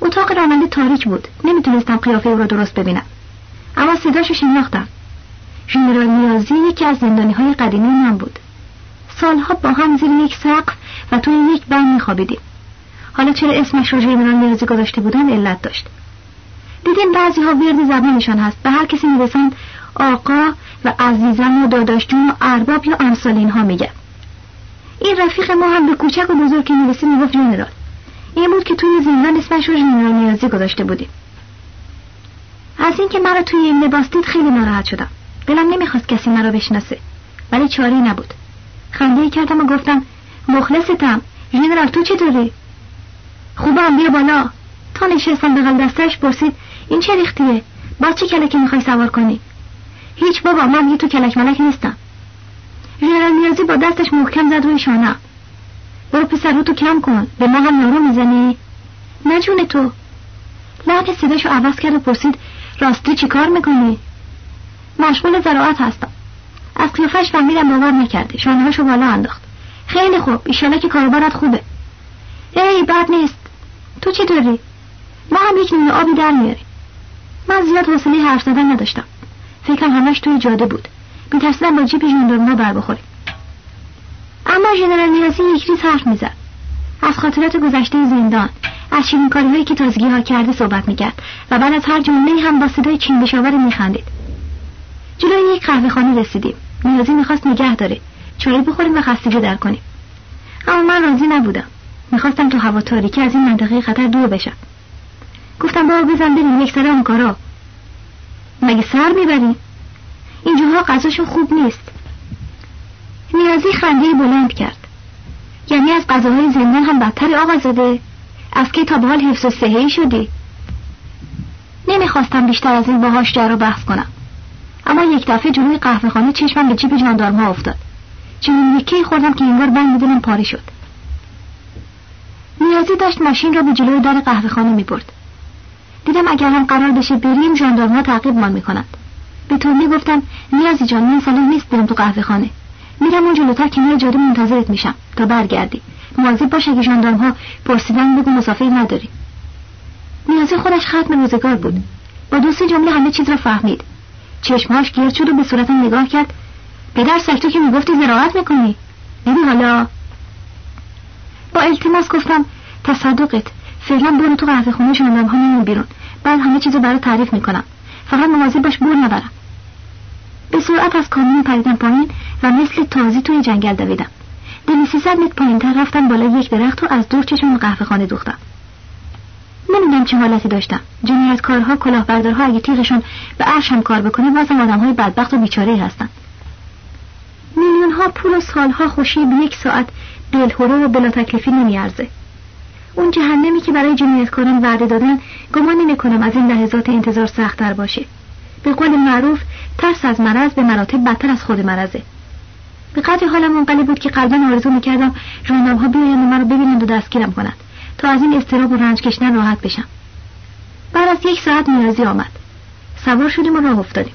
اتاق راننده تاریک بود. نمی‌تونستم قیافه او را درست ببینم. اما صداشو شناختم. ژنرال نیازی یکی از زندانی های قدیمی من بود. سالها با هم زیر یک سقف و توی یک بند میخوابیدیم. حالا چرا اسمش رو ژنرال نیازی گذاشته بودن علت داشت. دیدیم بعضی ها ورد زبانشان هست. به هر کسی می‌رسند آقا و عزیزم و داداش جون و ارباب یا امثال اینها میگن. این رفیق ما هم به کوچک و بزرگ که می‌رسید می‌گفت جنرال این بود که توی زندان اسمش رو ژنرال نیازی گذاشته بودیم. از اینکه مرا توی این لباس دید خیلی ناراحت شدم. دلم نمی‌خواست کسی مرا بشناسه ولی چاری نبود. خنده کردم و گفتم مخلصتم ژنرال تو چطوری؟ خوبم بیا بالا. تا نشستم بغل دستش پرسید این چه ریختیه؟ باز چه کلکی می‌خوای سوار کنی؟ هیچ بابا من یه تو کلک ملک نیستم. نیازی با دستش محکم زد روی شانه. برو پسر رو تو کم کن. به ما هم یارو می‌زنی. نه تو. لحن صداشو عوض کرد و پرسید راستی چی کار می‌کنی? مشغول زراعت هستم. از قیافش فهمیدم باور نکرده شانهاشو بالا انداخت. خیلی خوب. ایشالا که کاربارت خوبه. ای بد نیست. تو چی داری ما هم یک نونه آبی در میاریم. من زیاد حوصله حرف زدن نداشتم. فکرم همش توی جاده بود. میترسیدم با جیب ژاندارمها بر بخوریم. ژنرال نیازی یک ریز حرف می‌زد. از خاطرات گذشته زندان از شیرینکاری هایی که تازگی ها کرده صحبت می‌کرد و بعد از هر جمله هم با صدای چین بشاور میخندید. جلوی یک قهوه خانه رسیدیم. نیازی می‌خواست نگه داره. چای بخوریم و خستگی در کنیم. اما من راضی نبودم. می‌خواستم تو هوا تاریکی از این منطقه خطر دور بشم. گفتم بابا بزن بریم یک سر اون کارا مگه سر می‌بریم؟ اینجاها غذاشون خوب نیست. نیازی خنده بلند کرد. یعنی از غذاهای زندان هم بدتر آقا زده. از که تا به حال حفظ و صحی شدی؟ نمی‌خواستم بیشتر از این باهاش جر و بحث کنم. اما یک دفعه جلوی قهوه خانه چشمم به جیب جاندارم ها افتاد. چنین یکی خوردم که انگار بند بدونم پاره شد. نیازی داشت ماشین را به جلوی در قهوه خانه می برد. دیدم اگر هم قرار بشه بریم تعقیب من می‌کنند. به طور گفتم نیازی جان من سالم نیست برم تو قهوه خانه میرم اون جلوتر کنار جاده منتظرت میشم تا برگردی. مواظب باش اگه ژاندارم ها پرسیدن بگو مسافر نداری. نیازی خودش ختم روزگار بود. با دو سه جمله همه چیز را فهمید. چشمهاش گرد شد و به صورتم نگاه کرد. پدر سکتو که می‌گفتی زراعت می‌کنی؟ ببین حالا. با التماس گفتم تصدقت فعلا برو تو قهوه خونه ژاندارم ها بیرون. بعد همه چیزو برای تعریف می‌کنم. فقط مواظب باش بور نبرم. به سرعت از کامیون پریدم پایین و مثل تازی توی جنگل دویدم. دمی سیصد متر پایینتر رفتم بالای یک درخت و از دور چشم قهوه خانه دوختم. نمی‌دونم چه حالتی داشتم. جنایتکارها کلاهبردارها اگه تیغشون به عرشم کار بکنه بازم آدمهای بدبخت و بیچاره هستن. میلیون ها پول و سالها خوشی به یک ساعت دلهوره و بلا تکلیفی نمیارزه. اون جهنمی که برای جنایتکاران وعده دادن گمان نمی‌کنم از این لحظات انتظار سختتر باشه. به قول معروف ترس از مرض به مراتب بدتر از خود مرضه. به قدر حالم منقلب بود که قلبا آرزو می‌کردم ژاندارم ها بیاین و مرا ببینند و دستگیرم کنند تا از این استراب و رنج کشیدن راحت بشم. بعد از یک ساعت نیازی آمد. سوار شدیم و راه افتادیم.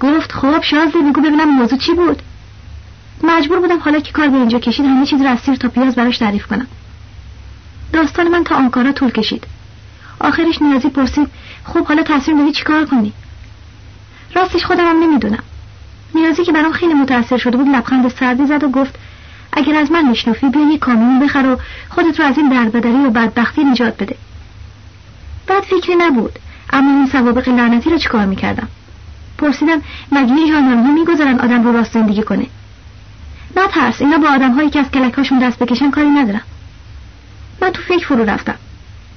گفت خب شازده بگو ببینم موضوع چی بود. مجبور بودم حالا که کار به اینجا کشید همه چیز را از سیر تا پیاز براش تعریف کنم. داستان من تا آنکارا طول کشید. آخرش نیازی پرسید خب حالا تصمیم داری چیکار کنی؟ راستش خودم هم نمی‌دونم. نیازی که برام خیلی متاثر شده بود لبخند سردی زد و گفت اگر از من میشنفی بیا یک کامیون بخر و خودت رو از این دربدری و بدبختی نجات بده. بعد فکری نبود اما این سوابق لعنتی رو چیکار می‌کردم؟ پرسیدم مگه ژاندارمها می‌گذارن آدم رو راست زندگی کنه؟ نه ترس اینا با آدم هایی که از کلکهاشون دست بکشن کاری ندارم من تو فکر فرو رفتم.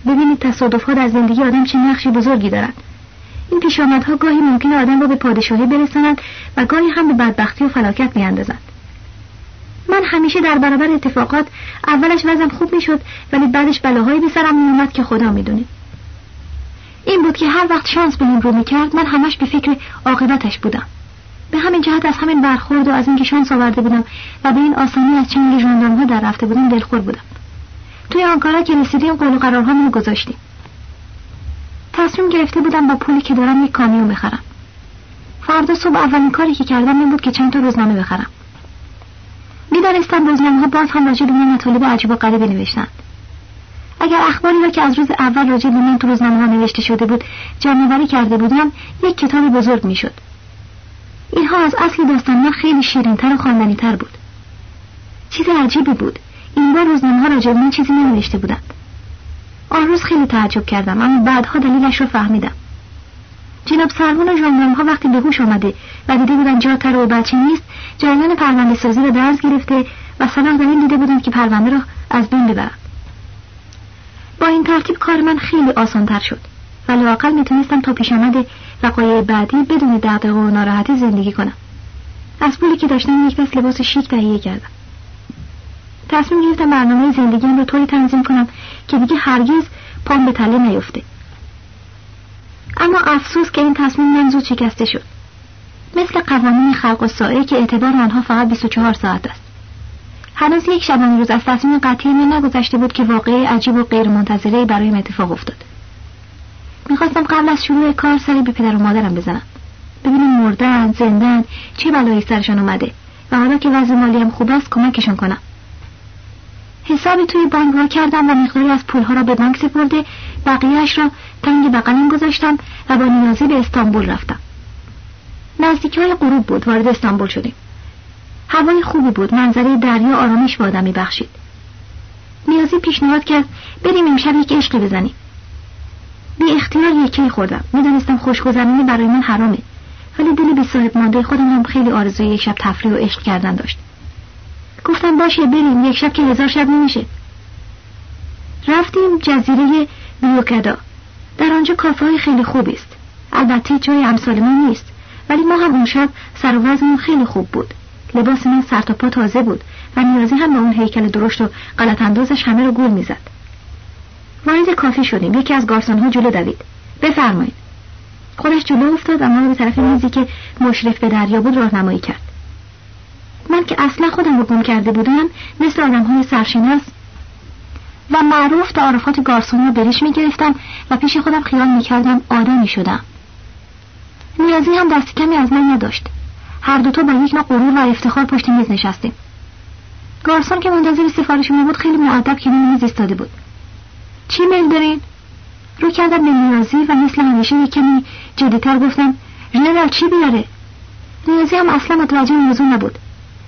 ببینید تصادف ها در زندگی آدم چه نقشی بزرگی دارند این پیشامدها گاهی ممکن آدم را به پادشاهی برسانند و گاهی هم به بدبختی و فلاکت میاندازند. من همیشه در برابر اتفاقات اولش وزم خوب می‌شد ولی بعدش بلاهایی به سرم میومد که خدا می‌دونه. این بود که هر وقت شانس بهم رو می‌کرد من همش به فکر عاقبتش بودم. به همین جهت از همین برخورد و از اینکه شانس آورده بودم و به این آسانی از چنگ ژاندارمها در رفته بودم دلخور بودم. توی آنکارا که رسیدیم قول و قرارها گذاشتیم تصمیم گرفته بودم با پولی که دارم یک کامیون بخرم. فردا صبح اولین کاری که کردم این بود که چند تا روزنامه بخرم. می‌دانستم روزنامه ها باز هم راجع به من مطالب عجیب و غریبی نوشتند. اگر اخباری را که از روز اول راجع به من تو روزنامه ها نوشته شده بود جمعآوری کرده بودم یک کتاب بزرگ می‌شد. اینها از اصل داستان من خیلی شیرینتر و خواندنیتر بود. چیز عجیبی بود. این بار روزنامه ها راجع من چیزی ننوشته بودند. آن روز خیلی تعجب کردم اما بعدها دلیلش رو فهمیدم. جناب سرمون و ژاندارم ها وقتی به هوش آمده و دیده بودن جا و بچه نیست جریان پرونده سازی رو درز گرفته و صلاح در این دیده بودن که پرونده را از بین ببرن با این ترتیب کار من خیلی آسانتر شد و لاقل می‌تونستم تا پیش آمده وقایع بعدی بدون دقدقه و ناراحتی زندگی کنم. از پولی که داشتم یک دست لباس شیک تهیه کردم. تصمیم گرفتم برنامه زندگیم رو طوری تنظیم کنم که دیگه هرگز پام به تله نیفته. اما افسوس که این تصمیم من زود شکسته شد. مثل قوانین خلق و سائه که اعتبار آنها فقط 24 ساعت است. هنوز یک شبانه روز از تصمیم قطعی من نگذشته بود که واقعه عجیب و غیر منتظره برایم اتفاق افتاد. می‌خواستم قبل از شروع کار سری به پدر و مادرم بزنم. ببینم مردن زندن چه بلایی سرشان اومده و حالا که وضع مالیم خوب است کمکشان کنم. حسابی توی بانک را کردم و مقداری از پولها را به بانک سپرده بقیهش را تنگ بغلم گذاشتم و با نیازی به استانبول رفتم. نزدیکی های غروب بود وارد استانبول شدیم. هوای خوبی بود منظره دریا آرامش به آدم میبخشید. نیازی پیشنهاد کرد بریم امشب یک عشقی بزنیم. بی اختیار یکی خوردم. می‌دانستم خوشگذرانی برای من حرامه. ولی دل بی صاحب مانده خودم هم خیلی آرزوی یک شب تفریح و عشق کردن داشت. گفتم باشه بریم یک شب که هزار شب نمیشه. رفتیم جزیره بیوکدا در آنجا کافه خیلی خوبی است. البته جای امثال ما نیست ولی ما هم اون شب سر و خیلی خوب بود. لباس من سر تا پا تازه بود و نیازی هم به اون هیکل درشت و غلط اندازش همه رو گول می‌زد. وارد کافی شدیم. یکی از گارسون ها جلو دوید. بفرمایید. خودش جلو افتاد و ما رو به طرف میزی که مشرف به دریا بود راهنمایی کرد. من که اصلا خودم رو گم کرده بودم مثل آدم های سرشناس. و معروف تعارفات گارسون رو بریش می‌گرفتم و پیش خودم خیال می‌کردم آدمی شدم. نیازی هم دست کمی از من نداشت. هر دوتا با یک نوع غرور و افتخار پشت میز نشستیم. گارسون که منتظر سفارش ما بود خیلی معدب کنار میز ایستاده بود. چی میل دارین؟ رو کردم به نیازی و مثل همیشه یک کمی جدیتر گفتم ژنرال چی بیاره؟ نیازی هم اصلا متوجه موضوع نبود.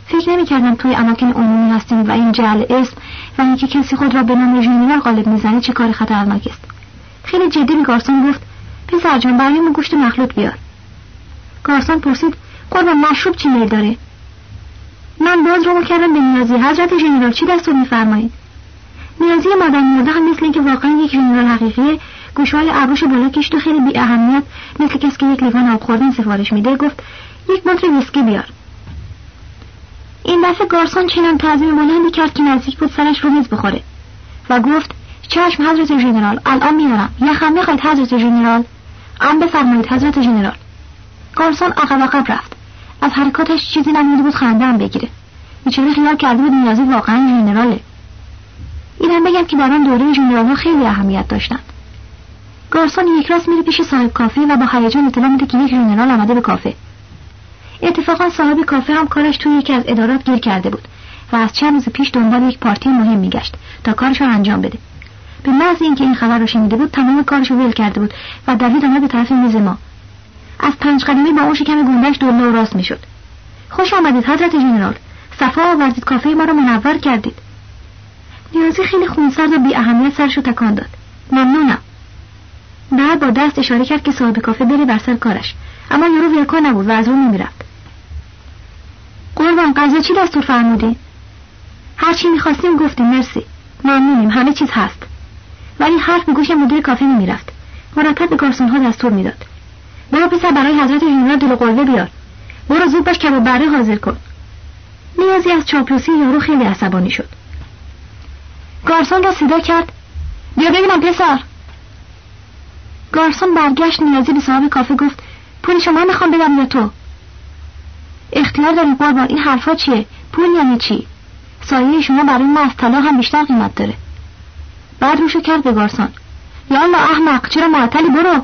فکر نمی‌کردم توی اماکن عمومی هستیم و این جعل اسم و اینکه کسی خود را به نام ژنرال غالب می‌زنه چه کار خطرناک است. خیلی جدی به گارسون گفت پسر جان برای گوشت مخلوط بیار. گارسون پرسید قربان مشروب چی میل داره؟ من باز رو کردم به نیازی. حضرت ژنرال چی دستور میفرمایید؟ نیازی مادر مرده هم مثل اینکه واقعا یک ژنرال حقیقیه گوشهای ابروش بالا کشت و خیلی بی اهمیت مثل کسی که یک لیوان آب خوردن سفارش میده گفت یک بطر ویسکی بیار. این دفعه گارسون چنان تعظیم بلندی کرد که نزدیک بود سرش رو میز بخوره. و گفت چشم حضرت ژنرال الان میارم یخم می‌خواید حضرت ژنرال ام بفرمایید حضرت ژنرال گارسون عقب عقب رفت. از حرکاتش چیزی نمونده بود خنده هم بگیره. بیچاره خیال کرده بود نیازی واقعا ژنراله اینم بگم که در آن دوره ژنرالها خیلی اهمیت داشتند. گارسون یک راست میره پیش صاحب کافه و با هیجان اطلاع میده که یک ژنرال آمده به کافه. اتفاقا صاحب کافه هم کارش توی یکی از ادارات گیر کرده بود و از چند روز پیش دنبال یک پارتی مهم میگشت تا کارش رو انجام بده. به محض اینکه این خبر رو شنیده بود تمام کارش ول کرده بود و دوید آمد به طرف میز ما. از پنج قدمی با اون شکم گندش دوله و راست می‌شد. خوش آمدید حضرت ژنرال صفا آوردید کافه ما رو منور کردید. نیازی خیلی خونسرد و بی اهمیت سرش رو تکان داد. ممنونم. بعد با دست اشاره کرد که صاحب کافه بره بر سر کارش. اما یورو ولکن نبود و از رو نمی‌رفت. قربان غذا چی دستور فرمودی؟ هرچی می‌خواستیم گفتیم مرسی. ممنونیم. همه چیز هست. ولی حرف به گوش مدیر کافه نمی‌رفت. مرتب به گارسونها دستور می‌داد. برو پسر برای حضرت ژنرال دل قوه بیار. برو زود باش کباب بره حاضر کن. نیازی از چاپلوسی یارو خیلی عصبانی شد. گارسون را صدا کرد. بیا ببینم پسر. گارسون برگشت نیازی به صاحب کافه گفت پول شما می‌خوام بدم یا تو؟ اختیار داری قربان این حرفا چیه؟ پول یعنی چی؟ سایه شما برای ما از طلا هم بیشتر قیمت داره. بعد روشو کرد به گارسون یا الله احمق چرا معطلی؟ برو.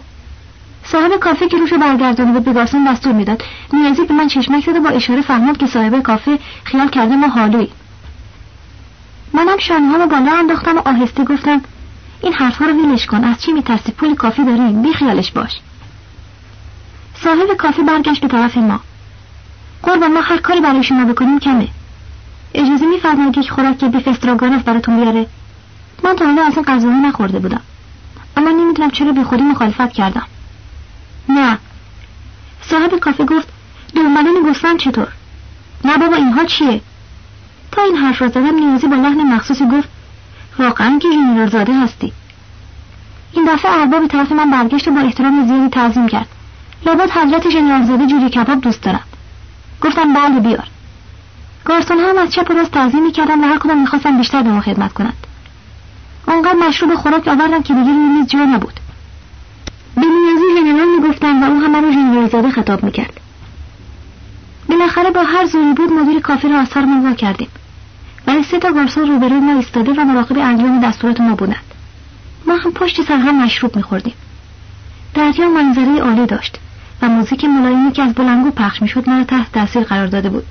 صاحب کافه که روشو برگردانده بود به گارسون دستور می‌داد. نیازی به من چشمک زده با اشاره فهمید که صاحب کافه خیال کرده ما حالوی منم شانه رو بالا انداختم و آهسته گفتم این حرفها رو ویلش کن. از چی میترسی؟ پول کافی داریم. بی خیالش باش. صاحب کافی برگشت به طرف ما. قربان ما هر کاری برای شما بکنیم کمه. اجازه میفرمایید یک خوراک بیف استراگانف براتون بیاره. من تا حالا از این غذاها نخورده بودم. اما نمی‌دونم چرا به خودی مخالفت کردم. نه. صاحب کافه گفت دنبالین گوسفند چطور؟ نه بابا اینها چیه؟ تا این حرف را زدم نیازی با لحن مخصوصی گفت واقعا که زاده هستی. این دفعه ارباب طرف من برگشت و با احترام زیادی تعظیم کرد. لابد حضرت ژنرال زاده جوری کباب دوست دارم. گفتم بله بیار. گارسون هم از چپ و راست تعظیم می‌کردن و هر کدام می‌خواستن بیشتر به ما خدمت کنند. آنقدر مشروب خوراک آوردم که دیگه نیز جا نبود. به نیازی ژنرال می‌گفتن و او هم رو ژنرال زاده خطاب می‌کرد. بالاخره با هر زوری بود مدیر کافه را از سر وا کردیم. ولی سه تا گارسون روبروی ما ایستاده و مراقب انجام دستورات ما بودند. ما هم پشت سر هم مشروب میخوردیم. دریا منظره عالی داشت. و موزیک ملایمی که از بلنگو پخش می‌شد ما را تحت تاثیر قرار داده بود.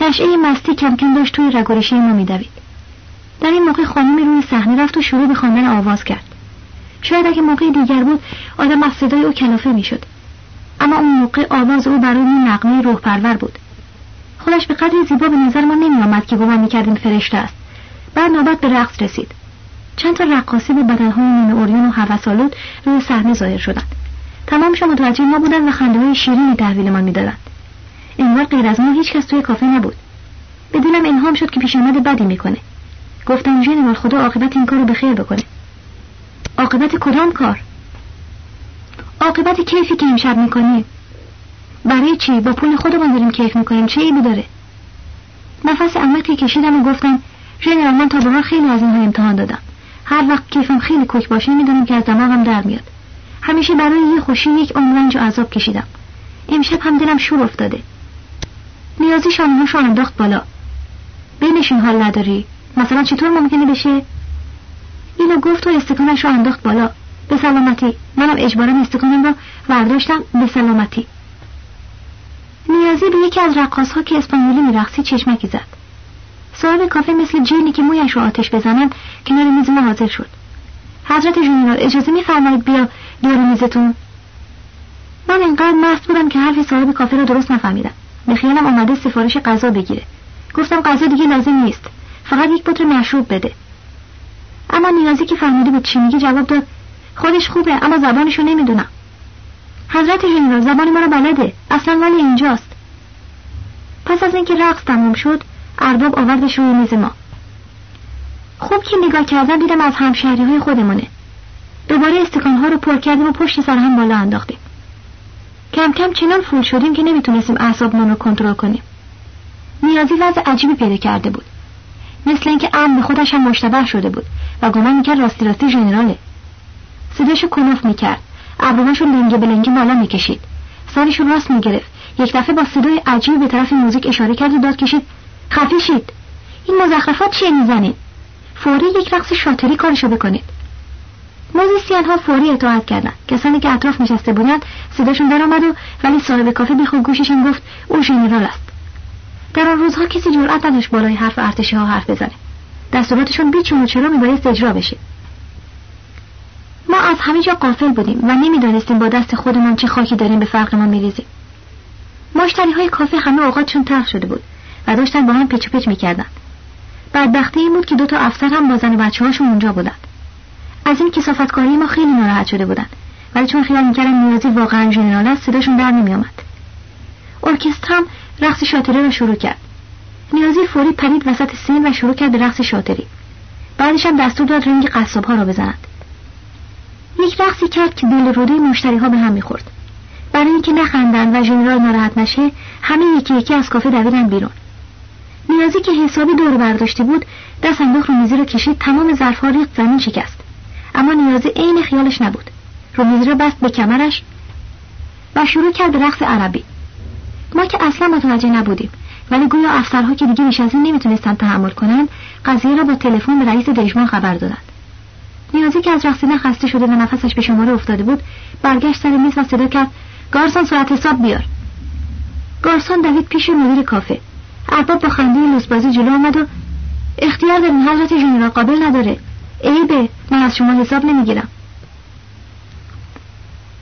نشعه مستی کم داشت توی رگورشی ما میدوید. در این موقع خانمی روی صحنه رفت و شروع به خواندن آواز کرد. شاید اگه موقع دیگر بود آدم از صدای او کلافه می‌شد. اما اون موقع آواز او برای این نقمه روح پرور بود. خودش به قدری زیبا به نظر ما نمی آمد که گمان می‌کردیم فرشته است. بعد نوبت به رقص رسید. چند تا رقاصی به بدنهای نیمه اوریون و هوسالود روی صحنه ظاهر شدند. تمامشان متوجه ما بودند و خنده های شیرینی تحویلمان می‌دادند انگار غیر از ما هیچ کس توی کافه نبود. به دلم انهام شد که پیشنهاد بدی می‌کنه. گفتم ژنرال خدا عاقبت این کار رو به خیر بکنه. عاقبت کدام کار؟ عاقبت کیفی که امشب می‌کنیم. برای چی؟ با پول خودمون داریم کیف می‌کنیم. چه ایبی داره؟ نفس عمیقی کشیدم و گفتم ژنرال من تا به خیلی از اینها امتحان دادم. هر وقت کیفم خیلی کوک باشه می‌دونم که از دماغم در میاد. همیشه برای یه خوشی یک عمر و عذاب کشیدم. امشب هم دلم شور افتاده. نیازی شانهاشو انداخت بالا. بینشین حال نداری. مثلا چطور ممکنه بشه؟ اینو گفت و استکانش رو انداخت بالا. به سلامتی. منم اجبارا استکانم رو ورداشتم به سلامتی. نیازی به یکی از رقاص ها که اسپانیولی میرقصی چشمکی زد. صاحب کافه مثل جینی که مویش رو آتش بزنن کنار میز ما حاضر شد. حضرت جونیور اجازه میفرمایید بیا دور میزتون. من انقدر مست بودم که حرف صاحب کافه رو درست نفهمیدم. به خیالم آمده سفارش غذا بگیره. گفتم غذا دیگه لازم نیست. فقط یک بطر مشروب بده. اما نیازی که فهمیده بود چی میگه جواب داد خودش خوبه اما زبانشو نمی‌دونم. حضرت جنرال زبان ما رو بلده. اصلا ولی اینجاست. پس از اینکه رقص تمام شد ارباب آوردش روی میز ما. خوب که نگاه کردم دیدم از همشهری های خودمونه. دوباره استکان ها رو پر کردیم و پشت سر هم بالا انداختیم. کم کم چنان فول شدیم که نمی‌تونستیم اعصابمان رو کنترل کنیم. نیازی وضع عجیبی پیدا کرده بود. مثل اینکه ام به خودش هم مشتبه شده بود و گمان می‌کرد راستی راستی ژنراله. صداشو کنف می‌کرد. ابروهاشو لنگه به لنگه بالا می‌کشید. سرشو راست می‌گرفت. یک دفعه با صدای عجیب به طرف موزیک اشاره کرد و داد کشید خفه شید. این مزخرفات چیه می‌زنید؟ فوری یک رقص شاتری کارشو بکنید. موزیسین ها فوری اطاعت کردند کسانی که اطراف نشسته بودند صداشون درآمد و ولی صاحب کافه بیخود گوششون گفت او ژنرال است. در آن روزها کسی جرأت نداشت بالای حرف ارتشی ها حرف بزنه. دستوراتشون بیچون و چرا میبایست اجرا بشه. ما از همه جا قافل بودیم و نمی‌دانستیم با دست خودمان چه خاکی داریم به فرقمان میریزیم. مشتری های کافه همه اوقاتشون تلخ شده بود و داشتن با هم پیچ پیچ می‌کردن. بدبختی این بود که دو تا افسر هم با زن و بچه اونجا بودند. از این کسافتکاری ما خیلی ناراحت شده بودن. ولی چون خیال می‌کردن نیازی واقعا ژنرال است صداشون در نمیآمد. ارکستر هم رقص شاتری را شروع کرد. نیازی فوری پرید وسط سین و شروع کرد به رقص شاتری بعدش هم دستور داد رنگ قصاب ها را بزنند. یک رقصی کرد که دل روده مشتری ها به هم می‌خورد. برای اینکه نخندن و ژنرال ناراحت نشه همه یکی یکی از کافه دویدن بیرون. نیازی که حسابی دور برداشته بود دست انداخت رو میزی رو کشید تمام ظرفها ریخت زمین شکست. اما نیازی عین خیالش نبود. رومیزی رو بست به کمرش و شروع کرد به رقص عربی. ما که اصلا متوجه نبودیم ولی گویا افسرها که دیگه بیش از این نمی‌تونستن تحمل کنند قضیه را با تلفن به رئیس دژمان خبر دادند نیازی که از رقصیدن خسته شده و نفسش به شماره افتاده بود برگشت سر میز و صدا کرد گارسون صورت حساب بیار. گارسون دوید پیش مدیر کافه. ارباب با خنده لوسبازی جلو آمد و اختیار دارین حضرت ژنرال قابل نداره. عیبه من از شما حساب نمی‌گیرم.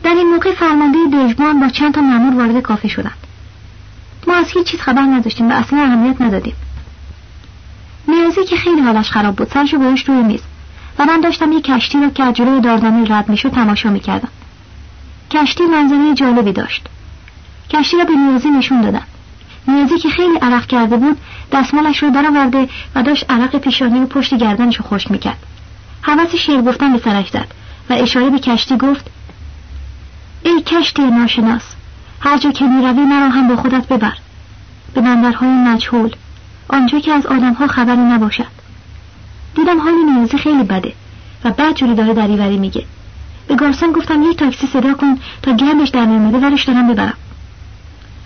در این موقع فرمانده دژمان با چند تا مأمور وارد کافه شدند. ما از هیچ چیز خبر نداشتیم و اصلا اهمیت ندادیم. نیازی که خیلی حالش خراب بود سرشو گذاشت روی میز. و من داشتم یک کشتی را که از جلوی داردانی رد می‌شد تماشا می‌کردم. کشتی منظره جالبی داشت. کشتی را به نیازی نشون دادم. نیازی که خیلی عرق کرده بود دستمالش رو درآورده و داشت عرق پیشانی و پشت گردنش رو خشک می‌کرد. حوث شیر گفتن به سرش زد و اشاره به کشتی گفت ای کشتی ناشناس هر جا که می‌روی مرا هم با خودت ببر. به بندرهای مجهول آنجا که از آدمها خبری نباشد. دیدم حال نیازی خیلی بده و بعد جوری داره دریوری میگه. به گارسون گفتم یک تاکسی صدا کن تا گندش در میمده ورش دارم ببرم.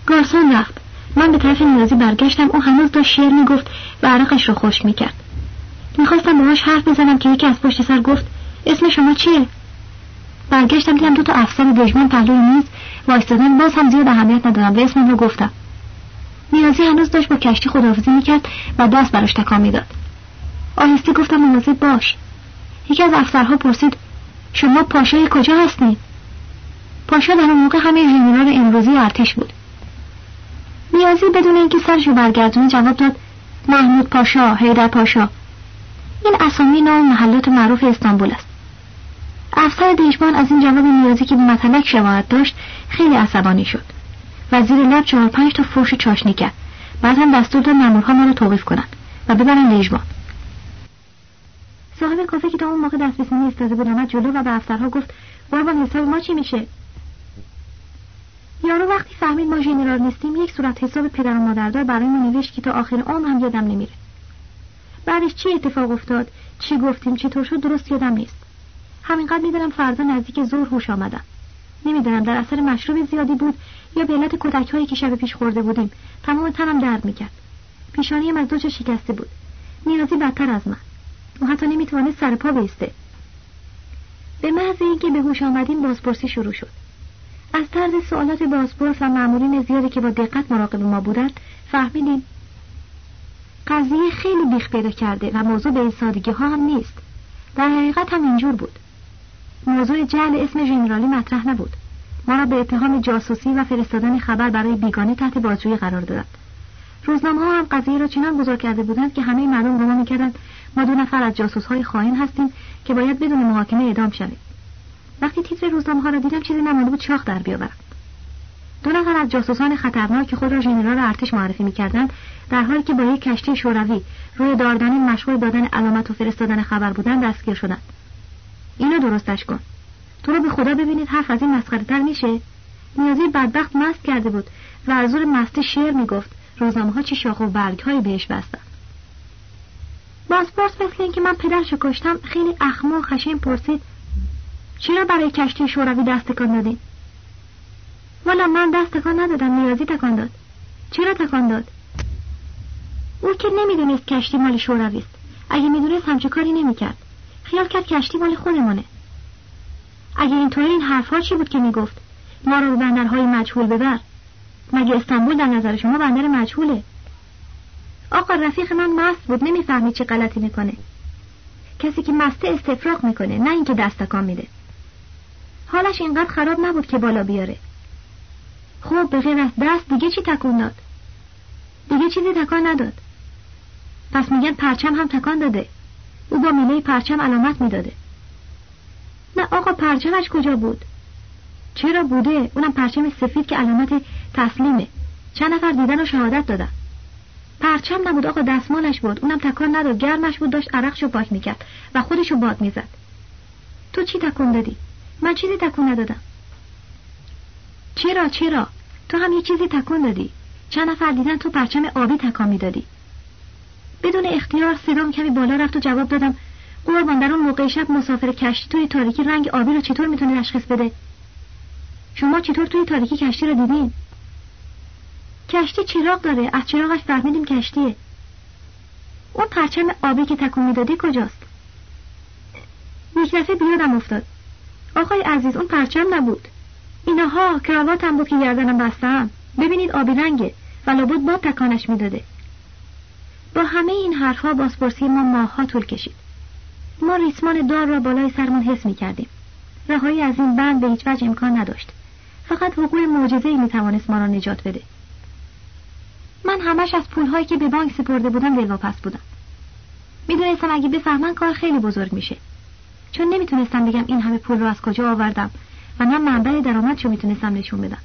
گارسون رفت. من به طرف نیازی برگشتم او هنوز داشت شعر می‌گفت و عرقش رو خوش می‌کرد. می‌خواستم باهاش حرف بزنم که یکی از پشت سر گفت اسم شما چیه؟ برگشتم دیدم دو تا افسر دژمان پهلوی میز وایستادن باز هم زیاد اهمیت ندادم و اسمم رو گفتم. نیازی هنوز داشت با کشتی خداحافظی می‌کرد و دست براش تکان می‌داد. آهسته گفتم مواظب باش. یکی از افسرها پرسید شما پاشای کجا هستید پاشا در اون موقع همه ژنرال امروزی ارتش بود. نیازی بدون اینکه سرشو برگردونه جواب داد محمود پاشا حیدر پاشا. این اسامی نام محلات معروف استانبول است. افسر دیشمان از این جواب نیازی که به مطلق شباهت داشت خیلی عصبانی شد. و زیر لب چهار پنج تا فوش چاشنی کرد. بعد هم دستور داد مامورها ما رو توقیف کنند و ببرن لیژمان صاحب کافه که تا اون موقع دست به ایستاده بود آمد جلو و به افسرها گفت قربان حساب ما چی میشه؟ یارو وقتی فهمید ما ژنرال نیستیم یک صورت حساب پدر و مادردار برای ما نوشت که تا آخر عمر هم یادم نمیره. بعدش چی اتفاق افتاد؟ چی گفتیم؟ چطور شد؟ درست یادم نیست. همینقدر می‌دونم فردا نزدیک ظهر هوش آمدم. نمی‌دونم در اثر مشروب زیادی بود یا به علت هایی که شب پیش خورده بودیم تمام تنم درد می‌کرد. پیشانیم از دو شکسته بود. نیازی بدتر از من. او حتی نمی‌توانست سر پا بیسته. به محض اینکه به هوش آمدیم بازپرسی شروع شد. از طرز سوالات بازپرس و معمولین زیادی که با دقت مراقب ما بودند فهمیدیم قضیه خیلی بیخ پیدا کرده و موضوع به این سادگی ها هم نیست. در حقیقت هم اینجور بود. موضوع جعل اسم ژنرالی مطرح نبود. ما را به اتهام جاسوسی و فرستادن خبر برای بیگانه تحت بازجویی قرار دادند. روزنامه ها هم قضیه را چنان بزرگ کرده بودند که همه مردم گمان می‌کردند ما دو نفر از جاسوس های خائن هستیم که باید بدون محاکمه اعدام شویم. وقتی تیتر روزنامه ها را دیدم چیزی نمانده بود چاخ در بیاورم. دو نفر از جاسوسان خطرناک که خود را ژنرال ارتش معرفی می‌کردند در حالی که با یک کشتی شوروی روی داردانی مشغول دادن علامت و فرستادن خبر بودند دستگیر شدند. اینو درستش کن. تو رو به خدا ببینید حرف از این مسخره تر میشه. نیازی بدبخت مست کرده بود و از زور مسته شعر می‌گفت. روزنامه ها چه شاخ و برگ هایی بهش بستن. بازپرس مثل اینکه من پدرش کشتم خیلی اخما و خشین پرسید چرا برای کشتی شوروی دست تکان دادین والا من دست تکان ندادم نیازی تکان داد. چرا تکان داد؟ او که نمی‌دونست کشتی مال شوروی است اگه می‌دونست همچه کاری نمی‌کرد. خیال کرد کشتی مال خودمونه اگه اینطوری این حرفها چی بود که می‌گفت؟ ما رو به بندرهای مجهول ببر. مگه استانبول در نظر شما بندر مجهوله؟ آقا رفیق من مست بود نمی‌فهمی چه غلطی می‌کنه. کسی که مسته استفراغ می‌کنه نه اینکه دست تکان میده. حالش اینقدر خراب نبود که بالا بیاره. خب به غیر از دست دیگه چی تکون داد؟ دیگه چیزی تکان نداد. پس میگن پرچم هم تکان داده. او با میله پرچم علامت می‌داده. نه آقا پرچمش کجا بود؟ چرا بوده؟ اونم پرچم سفید که علامت تسلیمه. چند نفر دیدن و شهادت دادن. پرچم نبود آقا دستمالش بود. اونم تکان نداد. گرمش بود داشت عرقشو پاک می‌کرد و خودشو باد می‌زد. تو چی تکون دادی؟ من چیزی تکون ندادم. چرا چرا؟ تو هم یه چیزی تکون دادی. چند نفر دیدن تو پرچم آبی تکان می‌دادی. بدون اختیار صدام کمی بالا رفت و جواب دادم قربان در اون موقع شب مسافر کشتی توی تاریکی رنگ آبی رو چطور می‌تونه تشخیص بده؟ شما چطور توی تاریکی کشتی رو دیدین؟ کشتی چراغ داره از چراغش فهمیدیم کشتیه. اون پرچم آبی که تکون می‌دادی کجاست؟ یک دفعه بیادم افتاد. آقای عزیز اون پرچم نبود. اینها کراواتم بود که گردنم بستم ببینید آبی رنگه و لابد با تکانش می‌داده. با همه این حرفها بازپرسی ما ماهها طول کشید. ما ریسمان دار را بالای سرمان حس می کردیم رهایی از این بند به هیچ وجه امکان نداشت. فقط وقوع معجزهای می توانست ما را نجات بده. من همش از پولهایی که به بانک سپرده بودم دلواپس بودم. می‌دونستم اگه بفهمن کار خیلی بزرگ میشه. چون نمی‌تونستم بگم این همه پول رو از کجا آوردم. و نه منبع درآمدشو می‌تونستم نشون بدم.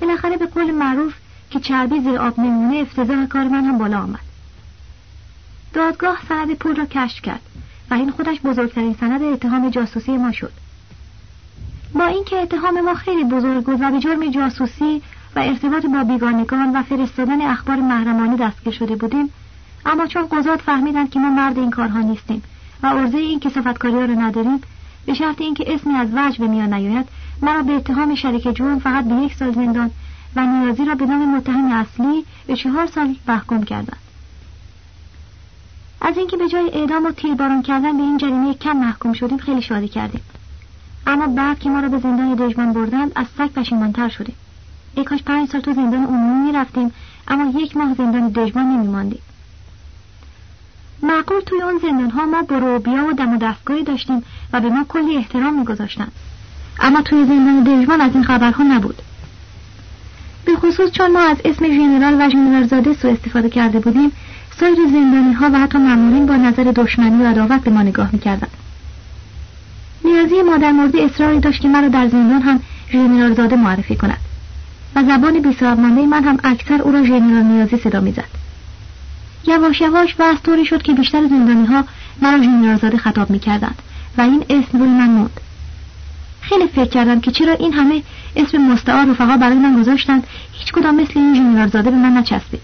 بالاخره به قول معروف که چربی زیر آب نمونه افتضاح کار من هم بالا آمد. دادگاه سند پول را کشف کرد و این خودش بزرگترین سند اتهام جاسوسی ما شد. با اینکه اتهام ما خیلی بزرگ بود و به جرم جاسوسی و ارتباط با بیگانگان و فرستادن اخبار محرمانه دستگیر شده بودیم اما چون قضات فهمیدند که ما مرد این کارها نیستیم و عرضه این کسافتکاری ها را نداریم به شرط اینکه اسمی از وجه به میان نیاید مرا به اتهام شریک جرم فقط به یک سال زندان و نیازی را به نام متهم اصلی به چهار سال محکوم کردند. از اینکه به جای اعدام و تیرباران کردن به این جریمه کم محکوم شدیم خیلی شادی کردیم. اما بعد که ما را به زندان دژمان بردند از سگ پشیمانتر شدیم. ای کاش پنج سال تو زندان عمومی رفتیم اما یک ماه زندان دژمان نمیماندیم. معقول توی اون زندان ها ما بروبیا و دم و دستگاهی داشتیم و به ما کلی احترام میگذاشتند اما توی زندان دژوان از این خبرها نبود. به خصوص چون ما از اسم ژنرال و ژنرال زاده سو استفاده کرده بودیم سایر زندانی ها و حتی مامورین با نظر دشمنی و عداوت به ما نگاه می‌کردند. نیازی ما در مورد اصراری داشت که مرا در زندان هم ژنرال زاده معرفی کند و زبان بیصاحب من هم اکثر او را ژنرال نیازی صدا می‌زد. یواش یواش بحث طوری شد که بیشتر زندانی ها مرا خطاب می‌کردند و این اسم روی من موند. خیلی فکر کردم که چرا این همه اسم مستعار رفقا برای من گذاشتند هیچ کدام مثل این ژنرال زاده به من نچسبید.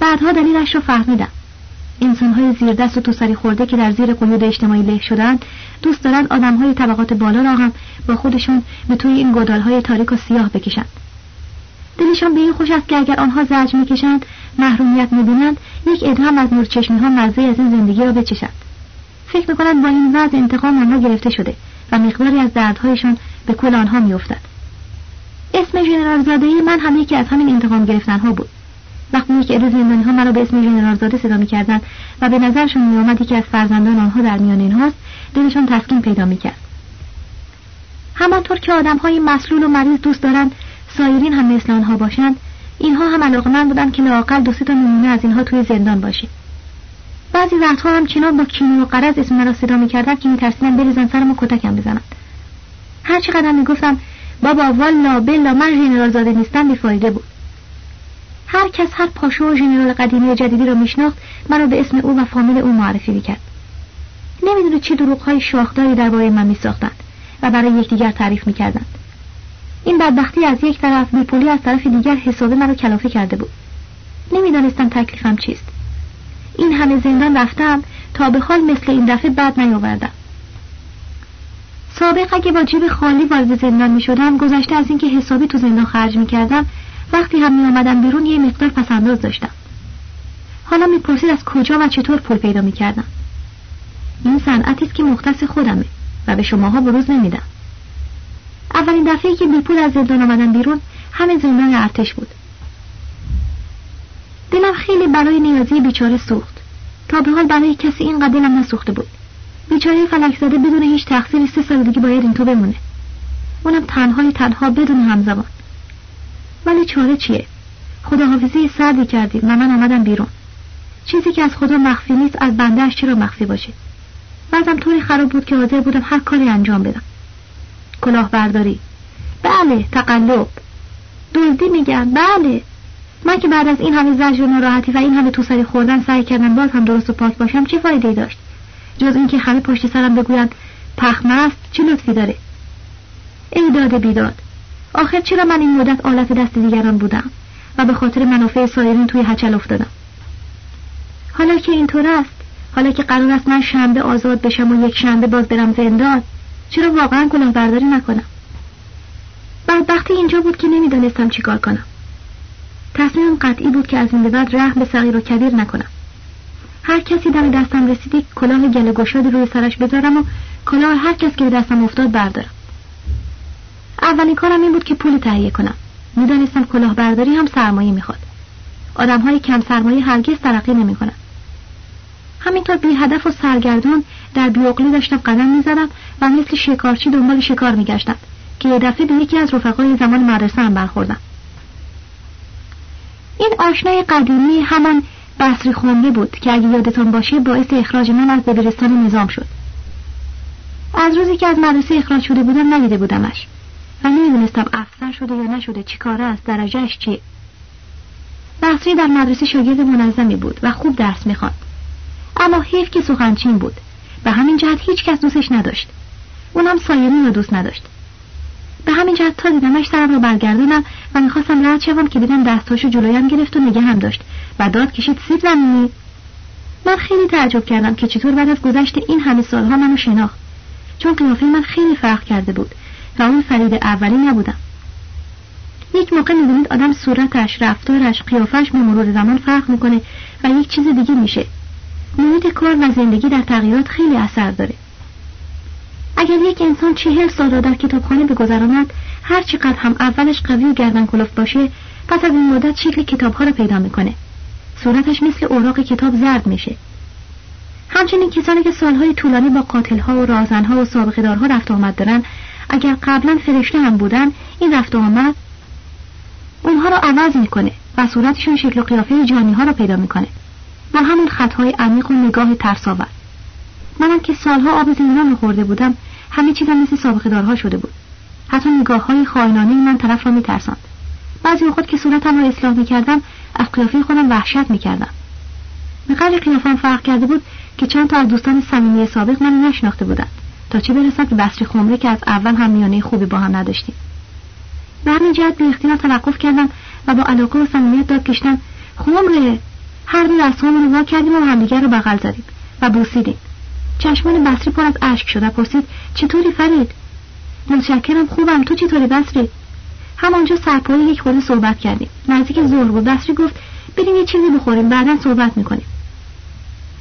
بعدها دلیلش را فهمیدم. انسانهای زیر دست و تو سری خورده که در زیر قیود اجتماعی له شدند دوست دارند آدمهای طبقات بالا را هم با خودشون به توی این گدالهای تاریک و سیاه بکشند. دلشان به این خوش است که اگر آنها زرج می‌کشند محرومیت می‌بینند یک ادهام از نور چشمی ها مزه از این زندگی را بچشند فکر می‌کنند با این وضع انتقام آنها گرفته شده و مقداری از دردهایشان به کل آنها میافتد. اسم ژنرال زاده من هم یکی از همین انتقام گرفتنها بود. وقتی که عده زندانی ها مرا به اسم ژنرال زاده صدا می‌کردند و به نظرشون میآمد که از فرزندان آنها در میان اینهاست دلشان تسکین پیدا می‌کرد. همانطور که آدم های مسلول و مریض دوست دارند سایرین هم مثل آنها باشند اینها هم علاقمند بودند که لااقل دو سه تا نمونه از اینها توی زندان باشه. بعضی وقتها هم چنان با کینه و قرض اسم مرا صدا می‌کردند که میترسیدم بریزن سرم و کتکم بزنند هر چقدر می‌گفتم بابا والا بلا من ژنرال زاده نیستم بیفایده بود. هر کس هر پاشو و ژنرال قدیمی و جدیدی را میشناخت منو به اسم او و فامیل او معرفی می‌کرد. نمی‌دونه چه دروغهای شاخداری درباره من میساختند و برای یکدیگر تعریف می‌کردند. این بدبختی از یک طرف بیپولی از طرف دیگر حسابه مرا کلافه کرده بود. نمی‌دانستم تکلیفم چیست. این همه زندان رفتم تا به حال مثل این دفعه بد نیاوردم. سابق اگه با جیب خالی وارد زندان می شدم گذشته از اینکه حسابی تو زندان خرج می کردم وقتی هم می آمدم بیرون یه مقدار پسنداز داشتم. حالا می‌پرسید از کجا و چطور پول پیدا می کردم این صنعتی است که مختص خودمه و به شماها بروز نمیدم. اولین دفعه که بی پول از زندان آمدم بیرون همه زندان ارتش بود. دلم خیلی برای نیازی بیچاره سوخت. تا به حال برای کسی اینقدر دلم نسوخته بود. بیچاره فلک زده بدون هیچ تقصیری سه سال دیگه باید اینطور بمونه. اونم تنهای تنها بدون همزبان ولی چاره چیه؟ خداحافظی سردی کردیم و من آمدم بیرون. چیزی که از خدا مخفی نیست از بندهش چرا مخفی باشه؟ بعضم طوری خراب بود که حاضر بودم هر کاری انجام بدم. کلاهبرداری بله تقلب. دزدی میگن بله. من که بعد از این همه زجر و ناراحتی و این همه تو سری خوردن سعی کردم باز هم درست و پاک باشم چه فایده داشت؟ جز اینکه همه پشت سرم بگویند پخمه است چه لطفی داره؟ ای داده بیداد آخر چرا من این مدت آلت دست دیگران بودم و به خاطر منافع سایرین توی هچل افتادم؟ حالا که اینطور است حالا که قرار است من شنبه آزاد بشم و یک شنبه باز برم زندان چرا واقعا کلاهبرداری نکنم؟ بدبختی اینجا بود که نمی‌دانستم چیکار کنم. تصمیمم قطعی بود که از این به بعد رحم به صغیر و کبیر نکنم. هر کسی دم دستم رسیدی کلاه گل گشاد روی سرش بذارم و کلاه هر کس که به دستم افتاد بردارم. اولین کارم این بود که پول تهیه کنم. می‌دانستم کلاهبرداری هم سرمایه می‌خواد. آدم های کم سرمایه هرگز ترقی نمی‌کنن. همینطور بی هدف و سرگردان در بیوقلی داشتم قدم می‌زدم و مثل شکارچی دنبال شکار میگشتم که یه دفعه به یکی از رفقای زمان مدرسه هم برخوردم. این آشنای قدیمی همان بصری خونده بود که اگه یادتان باشه باعث اخراج من از دبیرستان نظام شد. از روزی که از مدرسه اخراج شده بودم ندیده بودمش و نمی‌دونستم افسر شده یا نشده چی کاره است درجهش چیه. بصری در مدرسه شاگرد منظمی بود و خوب درس می‌خواند. اما حیف که سخنچین بود. به همین جهت هیچ کس دوستش نداشت. اونم سایرین رو دوست نداشت. به همین جهت تا دیدمش سرم رو برگردونم و می‌خواستم رد شوم که دیدم دستاشو جلویم گرفت و نگه هم داشت و داد کشید سیب زمینی. من خیلی تعجب کردم که چطور بعد از گذشت این همه سالها منو شناخت. چون قیافه من خیلی فرق کرده بود و اون فرید اولی نبودم. یک موقع می‌بینید آدم صورتش رفتارش قیافش به مرور زمان فرق می‌کنه و یک چیز دیگه میشه. محیط کار و زندگی در تغییرات خیلی اثر داره. اگر یک انسان چهل سال را در کتابخانه بگذراند هر چقدر هم اولش قوی و گردن کلفت باشه پس از این مدت شکل کتابها را پیدا می‌کنه. صورتش مثل اوراق کتاب زرد میشه. همچنین کسانی که سالهای طولانی با قاتلها و رازنها و سابقه دارها رفت آمد دارن اگر قبلا فرشته هم بودن این رفت آمد اونها رو عوض می‌کنه و صورتشون شکل و قیافه جانی ها رو پیدا می‌کنه. با همون خطهای عمیق و نگاه ترساور. منم که سالها آب زندان خورده بودم همه چیزم مثل سابقه دارها شده بود. حتی نگاه های خائنانه من طرف را میترساند. بعضی خود که صورتم را اصلاح می‌کردم از قیافه خودم وحشت می‌کردم. به قدر قیافم فرق کرده بود که چند تا از دوستان صمیمی سابق من نشناخته بودند تا چه برسد به بصری خمره که از اول هم میانه خوبی با هم نداشتیم. به همین جهت به اختیار توقف کردم و با علاقه و صمیمیت داد کشتم خمره! هر دو دستهامون رو کردیم و همدیگر رو بغل زدیم و بوسیدیم. چشمان بصری پر از اشک شد و پرسید چطوری فرید؟ متشکرم خوبم. تو چطوری بصری؟ همانجا سرپایی یک خورده صحبت کردیم. نزدیک ظهر بود. بصری گفت بریم یه چیزی بخوریم. بعدا صحبت می‌کنیم.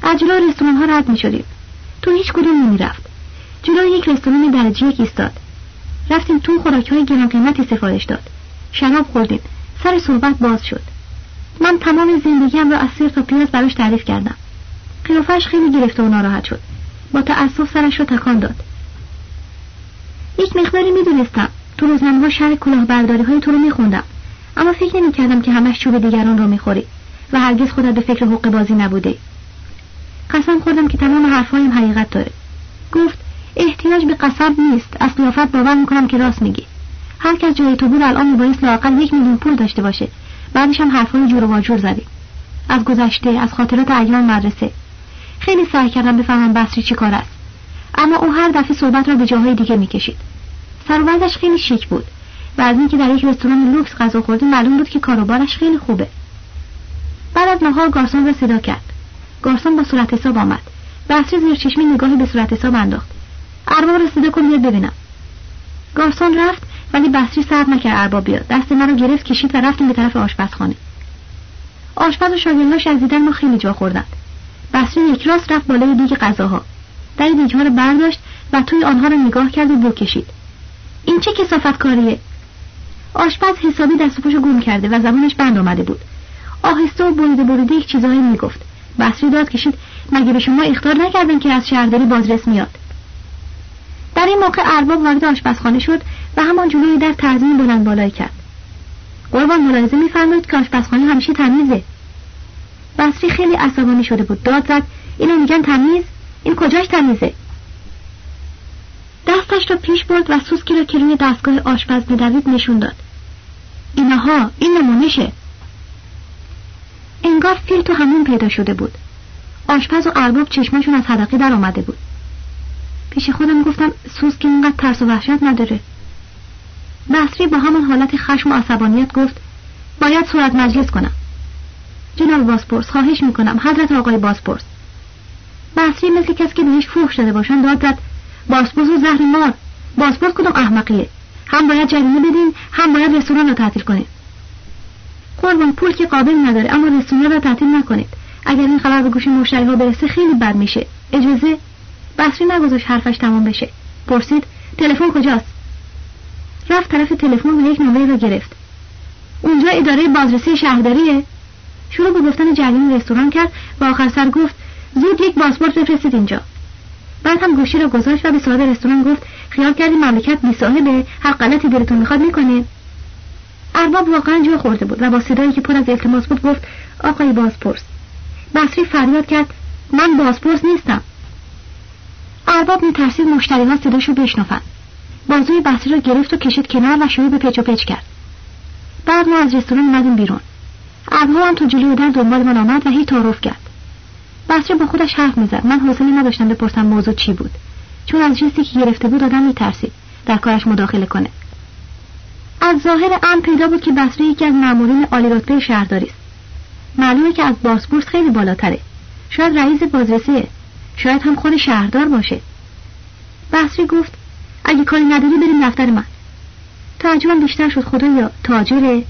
از جلو رستوران ها رد می‌شدیم. تو هیچ کدوم نمی‌رفت. جلو یک رستوران درجه یک ایستاد. رفتیم تو خوراک های گران قیمتی سفارش داد. شراب خوردیم. سر صحبت باز شد. من تمام زندگیم را از سیر تا پیاز براش تعریف کردم. قیافش خیلی گرفته و ناراحت شد. با تأسف سرش را تکان داد. یک مقداری می‌دونستم. تو روزنامه ها شهر کلاهبرداری های تو رو میخوندم. اما فکر نمی‌کردم که همش چوب دیگران رو می‌خوری و هرگز خودت به فکر حق بازی نبوده. قسم خوردم که تمام حرفهایم حقیقت داره. گفت احتیاج به قسم نیست. از قیافت باور می‌کنم که راست میگی. هر کس جای تو بود الان میبایست لاقل یک میلیون پول داشته باشه. بعدش هم حرفای جور و واجور زدی از گذشته از خاطرات ایام مدرسه. خیلی سعی کردم بفهمم بصری چی کار است. اما او هر دفعه صحبت را به جاهای دیگه می‌کشید. سر خیلی شیک بود. و از اینکه در یک رستوران لوکس غذا خورده معلوم بود که کاروبارش خیلی خوبه. بعد از نهار گارسون را صدا کرد. گارسون با صورت حساب آمد. بصری زیر چشمی نگاهی به صورت حساب انداخت. ارباب را صدا کن ببینم. گارسون رفت ولی بصری صبر نکرد ارباب بیاد. دست من رو گرفت کشید و رفتیم به طرف آشپزخانه. آشپز و شاگرداش از دیدن ما خیلی جا خوردند بصری یک راست رفت بالای دیگ غذاها. در دیگها رو برداشت و توی آنها رو نگاه کرد و بو کشید. این چه کسافت کاریه آشپز حسابی دست و گم کرده و زبانش بند آمده بود. آهسته و بریده بریده یک چیزهایی می‌گفت. بصری داد کشید مگه به شما اختار نکردن که از شهرداری بازرس میاد؟ در این موقع ارباب وارد آشپزخانه شد و همان جلوی در تعظیم بلند بالای کرد. قربان ملاحظه میفرمایید که آشپزخانه همیشه تمیزه. بصری خیلی عصبانی شده بود. داد زد اینو میگن تمیز؟ این کجاش تمیزه؟ دستش را پیش برد و سوسکی را که روی دستگاه آشپز میدوید نشون داد. اینها این نمونشه. انگار فیل تو همون پیدا شده بود. آشپز و ارباب چشمشون از حدقه در آمده بود. پیش خودم گفتم سوسکی اینقدر ترس و وحشت نداره. بصری با همان حالت خشم و عصبانیت گفت باید صورت مجلس کنم. جناب بازپرس خواهش می‌کنم حضرت آقای بازپرس بصری مثل کسی که بهش فوش شده باشن داد زد بازپرس و زهر مار بازپرس کدوم احمقیه؟ هم باید جریمه بدین هم باید رستوران رو تعطیل کنید قربان پول که قابل نداره اما رستوران رو تعطیل نکنید. اگر این خبر به گوش مشتری ها برسه خیلی بد میشه. اجازه؟ بصری نگذاشت حرفش تمام بشه. پرسید تلفن کجاست؟ رفت طرف تلفن و یک نمره رو گرفت. اونجا اداره بازرسی شهرداریه. شروع به گفتن جریان رستوران کرد و آخر سر گفت زود یک پاسپورت بفرستید اینجا. بعد هم گوشی را گذاشت و به صاحب رستوران گفت خیال کردی مملکت بی صاحبه هر غلطی دلتون می‌خواد می‌کنه. ارباب واقعا جا خورده بود و با صدایی که پر از التماس بود گفت آقای بازپرس. بصری فریاد کرد من بازپرس نیستم. ارباب میترسید مشتریها صداشو بشنفند بازوی بصری را گرفت و کشید کنار و شروع به پچ و پچ کرد. بعد ما از رستوران اومدیم بیرون. ابرها هم تو جلوی در دنبال من آمد و هی تعارف کرد. بصری با خودش حرف می‌زد. من حوصله نداشتم بپرسم موضوع چی بود. چون از جنسی که گرفته بود آدم میترسید. در کارش مداخله کنه. از ظاهر ام پیدا بود که بصری یکی از مامورین عالی رتبه شهرداری است معلومه که از باسپورس خیلی بالاتره. شاید رئیس بازرسیه. شاید هم خود شهردار باشه. بصری گفت اگه کاری نداری بریم دفتر من. تعجبم بیشتر شد خدایا تاجره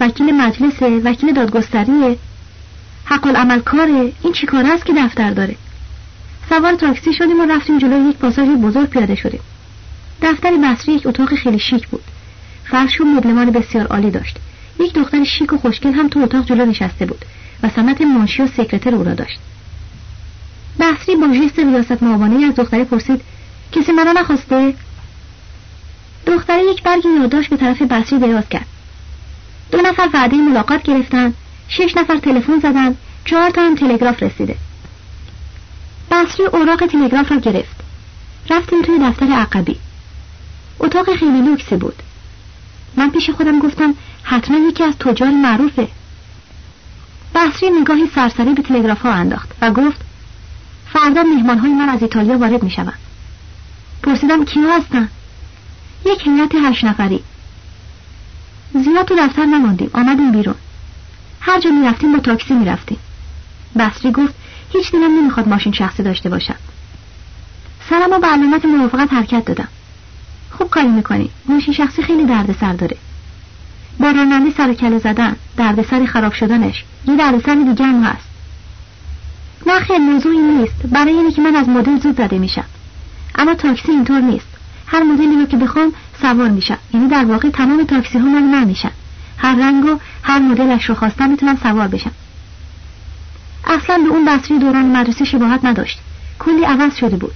وکیل مجلسه وکیل دادگستریه حق العمل کاره این چی کار است که دفتر داره؟ سوار تاکسی شدیم و رفتیم جلوی یک پاساژ بزرگ پیاده شدیم. دفتر بصری یک اتاق خیلی شیک بود. فرش و مبلمان بسیار عالی داشت. یک دختر شیک و خوشگل هم تو اتاق جلو نشسته بود و سمت منشی و سکرتر او را داشت. بصری با ژست ریاست از دختری پرسید کسی مرا نخواسته؟ دختره یک برگ یادداشت به طرف بصری دراز کرد. دو نفر وعده ملاقات گرفتن شش نفر تلفن زدن چهار تا هم تلگراف رسیده. بصری اوراق تلگراف را گرفت. رفتیم توی دفتر عقبی. اتاق خیلی لوکسی بود. من پیش خودم گفتم حتما یکی از تجار معروفه. بصری نگاهی سرسری به تلگراف ها انداخت و گفت فردا مهمان های من از ایتالیا وارد می شوند پرسیدم کیا هستن؟ یک هیئت هشت نفری. زیاد تو دفتر نماندیم آمدیم بیرون. هر جا می‌رفتیم با تاکسی می‌رفتیم. بصری گفت هیچ دلم نمی‌خواد ماشین شخصی داشته باشم. سرم رو به علامت موافقت حرکت دادم. خوب کاری می‌کنی. ماشین شخصی خیلی دردسر داره. با راننده سر کله زدن دردسر خراب شدنش. یه دردسر دیگه هم هست. نه موضوعی نیست. برای اینه که من از مدل زود زده میشم. اما تاکسی اینطور نیست. هر مدلی رو که بخوام سوار میشم. یعنی در واقع تمام تاکسی ها مال من میشن. هر رنگ و هر مدلش رو خواستم می‌تونم سوار بشم. اصلا به اون بصری دوران مدرسه شباهت نداشت. کلی عوض شده بود.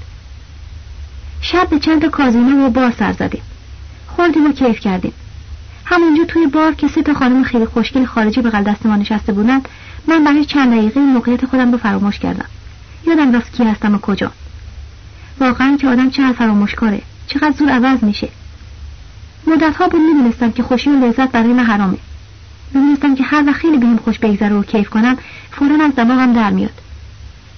شب به چند تا کازینو و بار سر زدیم. خوردیم و کیف کردیم. همونجا توی بار که سه تا خانم خیلی خوشگل خارجی بغل دست ما نشسته بودند من برای چند دقیقه موقعیت خودم رو فراموش کردم. یادم رفت کی هستم و کجا. واقعا که آدم چقدر فراموشکاره چقدر زور عوض میشه. مدت ها بود می‌دونستم که خوشی و لذت برای من حرامه. می‌دونستم که هر وقت خیلی بهم خوش بگذره و کیف کنم فورا از دماغم در میاد.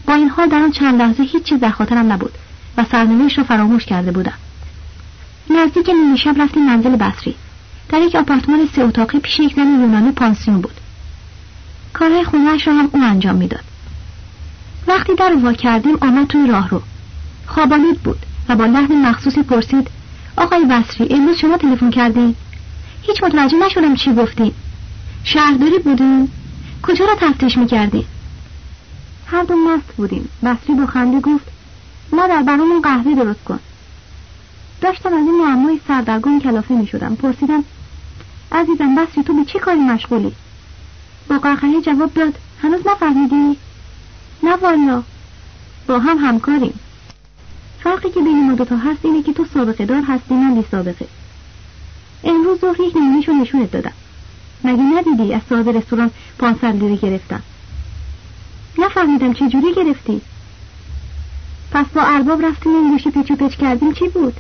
با این حال در آن چند لحظه هیچ چیز در خاطرم نبود و سرنوشت را فراموش کرده بودم. نزدیک نیمه شب رفتیم منزل بصری. در یک آپارتمان سه اتاقی پیش یک زن یونانی پانسیون بود. کارهای خونهاش را هم او انجام می‌داد. وقتی در وا کردیم آمد توی رو خوابالود بود و با لحن مخصوصی پرسید آقای بصری امروز شما تلفن کردین؟ هیچ متوجه نشدم چی گفتی شهرداری بودیم کجا را تفتیش می‌کردیم هر دو مست بودیم. بصری با خنده گفت مادر برامون قهوه درست کن. داشتم از این معمای سردرگم کلافه می شدم پرسیدم عزیزم بصری تو به چی کاری مشغولی؟ با قهقهه جواب داد هنوز نفهمیدی؟ نه والا. با هم همکاریم. فرقی که بین ما دوتا هست اینه که تو سابقه دار هستی من بی سابقه. امروز ظهر یک رو نشونت دادم. مگه ندیدی از صاحب رستوران پانصد لیره گرفتم؟ نفهمیدم چه جوری گرفتی. پس با ارباب رفتیم این گوشه پیچ و پیچ کردیم چی بود؟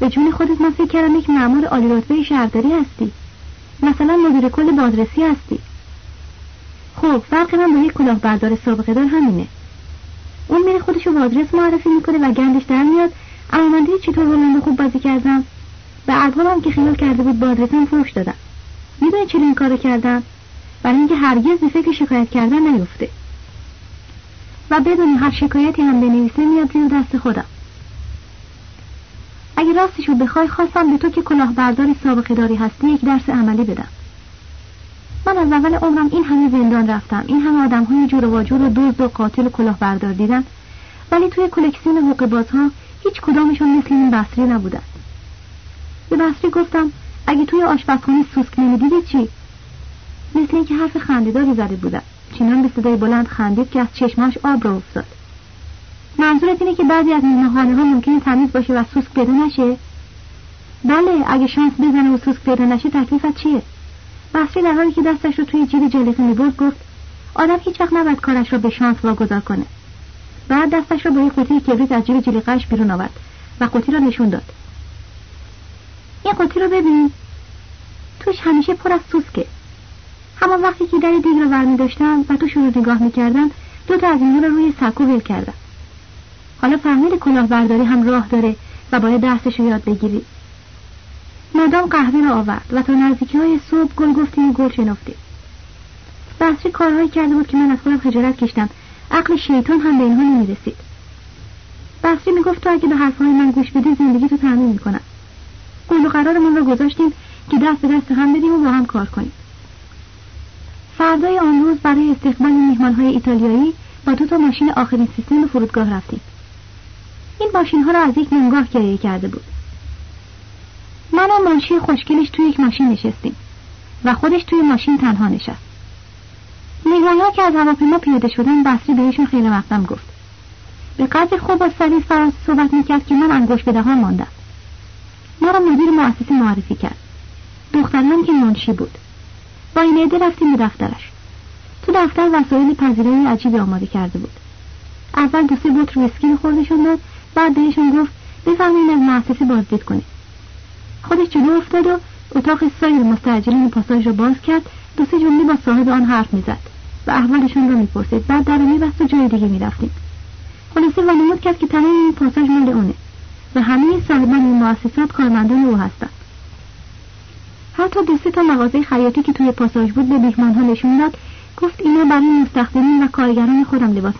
به جون خودت من فکر کردم یک معمول عالی رتبه شهرداری هستی. مثلا مدیر کل بازرسی هستی. خب فرق من با یک کلاهبردار سابقه دار همینه. اون میره خودشو بازرس معرفی می‌کنه و گندش در میاد. اما من دید چطور بلند خوب بازی کردم؟ به اربابم که خیال کرده بود بازرسم فروش دادم. می‌دونی چرا این کارو کردم؟ برای اینکه هرگز به فکر شکایت کردن نیفته. و بدون هر شکایتی هم بنویسه میاد زیر دست خودم. اگه راستشو بخوای خواستم به تو که کلاهبرداری سابقه داری هستی یک درس عملی بدم. من از اول عمرم این همه زندان رفتم. این همه آدم های جور و واجور و دزد و قاتل و کلاهبردار دیدم ولی توی کلکسیون حقوق بازها هیچ کدامشون مثل این بصری نبودن. به بصری گفتم اگه توی آشپزخانه سوسک نمی‌دیدی چی؟ مثل اینکه حرف خندهداری زده بودم چنان به صدای بلند خندید که از چشماش آب را افتاد. منظورت اینه که بعضی از مهمانه ها ممکنه تمیز باشه و سوسک پیدا نشه؟ بله اگه شانس بزنه و سوسک پیدا نشه تکلیفت چیه؟ بصری در حالی که دستش رو توی جیب جلیقه می‌برد گفت آدم هیچ وقت نباید کارش را به شانس واگذار کنه. بعد دستش را با یک قوطی کبریت از جیب جلیقهاش بیرون آورد و قوطی را نشون داد. این قوطی رو ببین. توش همیشه پر از سوسکه. همان وقتی که در دیگ رو برمی داشتم و توش رو نگاه می‌کردم دو تا از اینها رو روی سکو ول کردم. حالا فهمید کلاهبرداری هم راه داره و باید درسش رو یاد بگیری. مادام قهوه را آورد و تا نزدیکی های صبح گل گفتیم و گل شنفتیم بصری کارهایی کرده بود که من از خودم خجالت کشتم. عقل شیطان هم به اینها نمی‌رسید. بصری می‌گفت تو اگه به حرفهای من گوش بدی زندگی تو تعمین می‌کنم. قول و قرارمون را گذاشتیم که دست به دست هم بدیم و با هم کار کنیم. فردای آن روز برای استقبال های ایتالیایی با دو تا ماشین آخرین سیستم به فرودگاه رفتیم. این ماشین ها را از یک منگاه کرایه کرده بود. من و منشی خوشگلش توی یک ماشین نشستیم و خودش توی ماشین تنها نشست. ها که از هواپیما پیاده شدن بصری بهشون خیلی مقدم گفت. به قدر خوب و سلیس فرانسه صحبت می‌کرد که من انگوش به دهان ماندم. ما را مدیر مؤسسه معرفی کرد. دخترم که منشی بود. با این عده رفتیم به دفترش تو دفتر وسایل پذیرایی عجیبی آماده کرده بود. اول دو سه بطر ویسکی خوردشون داد بعد بهشون گفت بفرمایید از مؤسسه بازدید کنید. خودش جلو افتاد و اتاق سایر مستعجلین پاساژ را باز کرد دو سه جمله با صاحب آن حرف می‌زد و احوالشون را می‌پرسید. بعد در میبست و جای دیگه می‌رفتیم. خلاصه وانمود کرد که تمام این پاساژ مال اونه و همه صاحبان این مؤسسات کارمندان او هستند. حتی دو سه تا مغازه خیاطی که توی پاساژ بود به میهمانها نشون داد گفت اینا برای مستخدمین و کارگران خودم لباس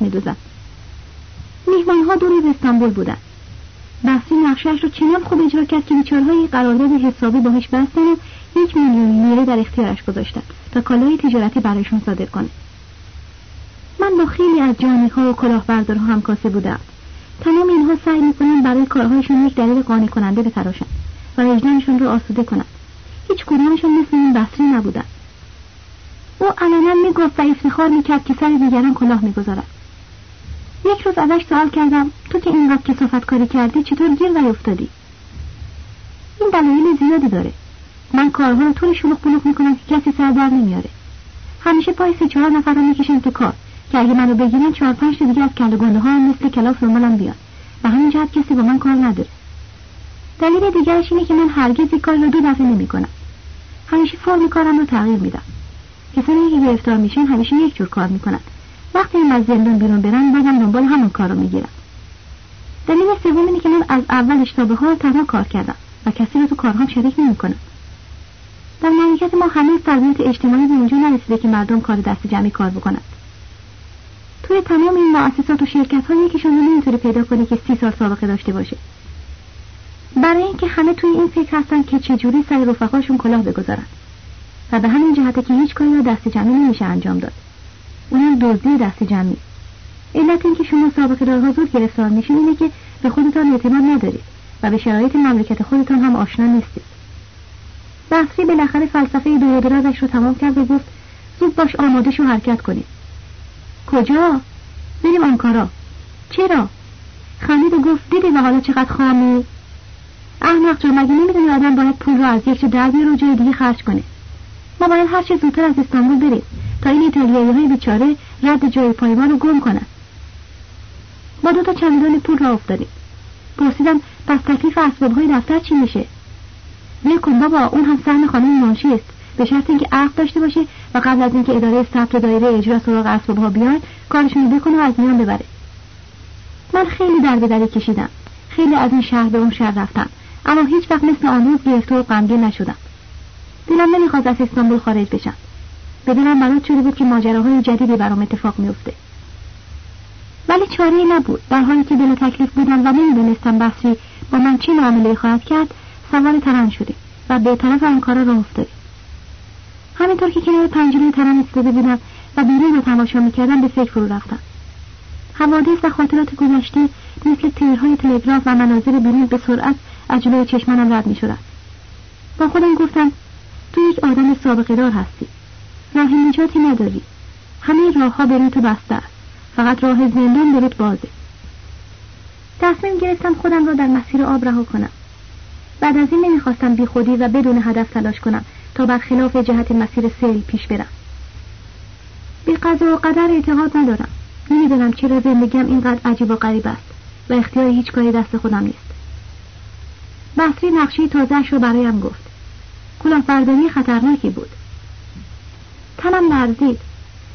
میدوزن میهمانها دور استانبول بودن بحثی نقشهاش رو چنان خوب اجرا کرد که بیچارهای قرارداد حسابی باهاش بستن و یک میلیون لیره در اختیارش گذاشتن تا کالای تجارتی برایشون صادر کنه. من با خیلی از جانی ها و کلاهبردارها همکاسه بودم. تمام اینها سعی می‌کنن برای کارهایشون یک دلیل قانع کننده بتراشن و وجدانشون رو آسوده کنن. هیچ کدامشون مثل این بصری نبودن. او علنا می‌گفت و افتخار می‌کرد که سر دیگران کلاه می‌گذارد. یک روز ازش سوال کردم تو که اینقدر کسافت کاری کردی چطور گیر نیفتادی؟ این دلایل زیادی داره. من کارها رو طوری شلوغ بلوغ می‌کنم که کسی سر در نمیاره. همیشه پای سه چهار نفر رو می‌کشم تو کار که اگه منو بگیرن چهار پنج دیگه از کله گنده ها مثل کلاس دنبالم بیاد و همین جهت کسی با من کار نداره. دلیل دیگرش اینه که من هرگز کار رو دو دفعه نمی‌کنم. همیشه فرم کارم رو تغییر میدم. کسانی که گرفتار میشن همیشه یک جور کار می‌کنن. وقتی این از زندان بیرون برن بازم دنبال همون کار رو می‌گیرم. دلیل سوم اینه که من از اولش تا به حال تنها کار کردم و کسی رو تو کارهام شریک نمی‌کنم. در مملکت ما هنوز تربیت اجتماعی به اونجا نرسیده که مردم کار دست جمعی کار بکنند. توی تمام این مؤسسات و شرکت ها یکیشون رو نمی‌تونی پیدا کنی که سی سال سابقه داشته باشه. برای اینکه همه توی این فکر هستن که چجوری سر رفقاشون کلاه بگذارن. و به همین جهته که هیچ کاری رو دست جمعی نمیشه انجام داد. اونم دزدی دست جمعی. علت اینکه شما سابقه دارها زود گرفتار میشین اینه که به خودتان اعتماد ندارید و به شرایط مملکت خودتان هم آشنا نیستید. بصری بالاخره فلسفه دور درازش رو تمام کرد و گفت زود باش آماده شو حرکت کنید کجا؟ بریم آنکارا. چرا؟ خندید و گفت دیدی و حالا چقدر خوامی احمق جا مگه نمی‌دونی آدم باید پول رو از یک در رو جای دیگه خرج کنه؟ ما باید هر چه زودتر از استانبول بریم تا این ایتالیایی های بیچاره رد جای پای ما رو گم کنن. با دو تا چمدان پول را افتادیم. پرسیدم پس تکلیف اسباب های دفتر چی میشه؟ کن بابا اون هم سهم خانم منشی است. به شرط اینکه عقد داشته باشه و قبل از اینکه اداره ثبت دایره اجرا سراغ اسباب ها بیان کارشون بکنه و از میان ببره. من خیلی در دری کشیدم. خیلی از این شهر به اون شهر رفتم. اما هیچ وقت مثل آن روز گرفتار و غمگین نشدم. دلم نمی‌خواست از استانبول خارج بشم. به دلم برات شده بود که ماجراهای جدیدی برام اتفاق میفته ولی چاره نبود. در حالی که دل تکلیف بودم و نمی‌دونستم بصری با من چی معامله خواهد کرد سوار ترن شده و به طرف آنکارا راه افتادیم همینطور که کنار پنجره ترن ایستاده بودم و بیرون رو تماشا می‌کردم به فکر فرو رفتم. حوادث و خاطرات گذشته مثل تیرهای تلگراف و مناظر بیرون به سرعت از جلوی چشمانم رد می‌شدن با خودم گفتم تو یک آدم سابقه دار هستی. راه نجاتی نداری. همه راه ها به تو بسته است. فقط راه زندان به بازه. تصمیم گرفتم خودم را در مسیر آب رها کنم. بعد از این نمی‌خواستم بی خودی و بدون هدف تلاش کنم تا برخلاف جهت مسیر سیل پیش برم. به قضا و قدر اعتقاد ندارم. نمی‌دانم چرا زندگیم اینقدر عجیب و غریب است و اختیار هیچ کاری دست خودم نیست. بصری نقشه تازهش رو برایم گفت. کلاهبرداری خطرناکی بود. تنم لرزید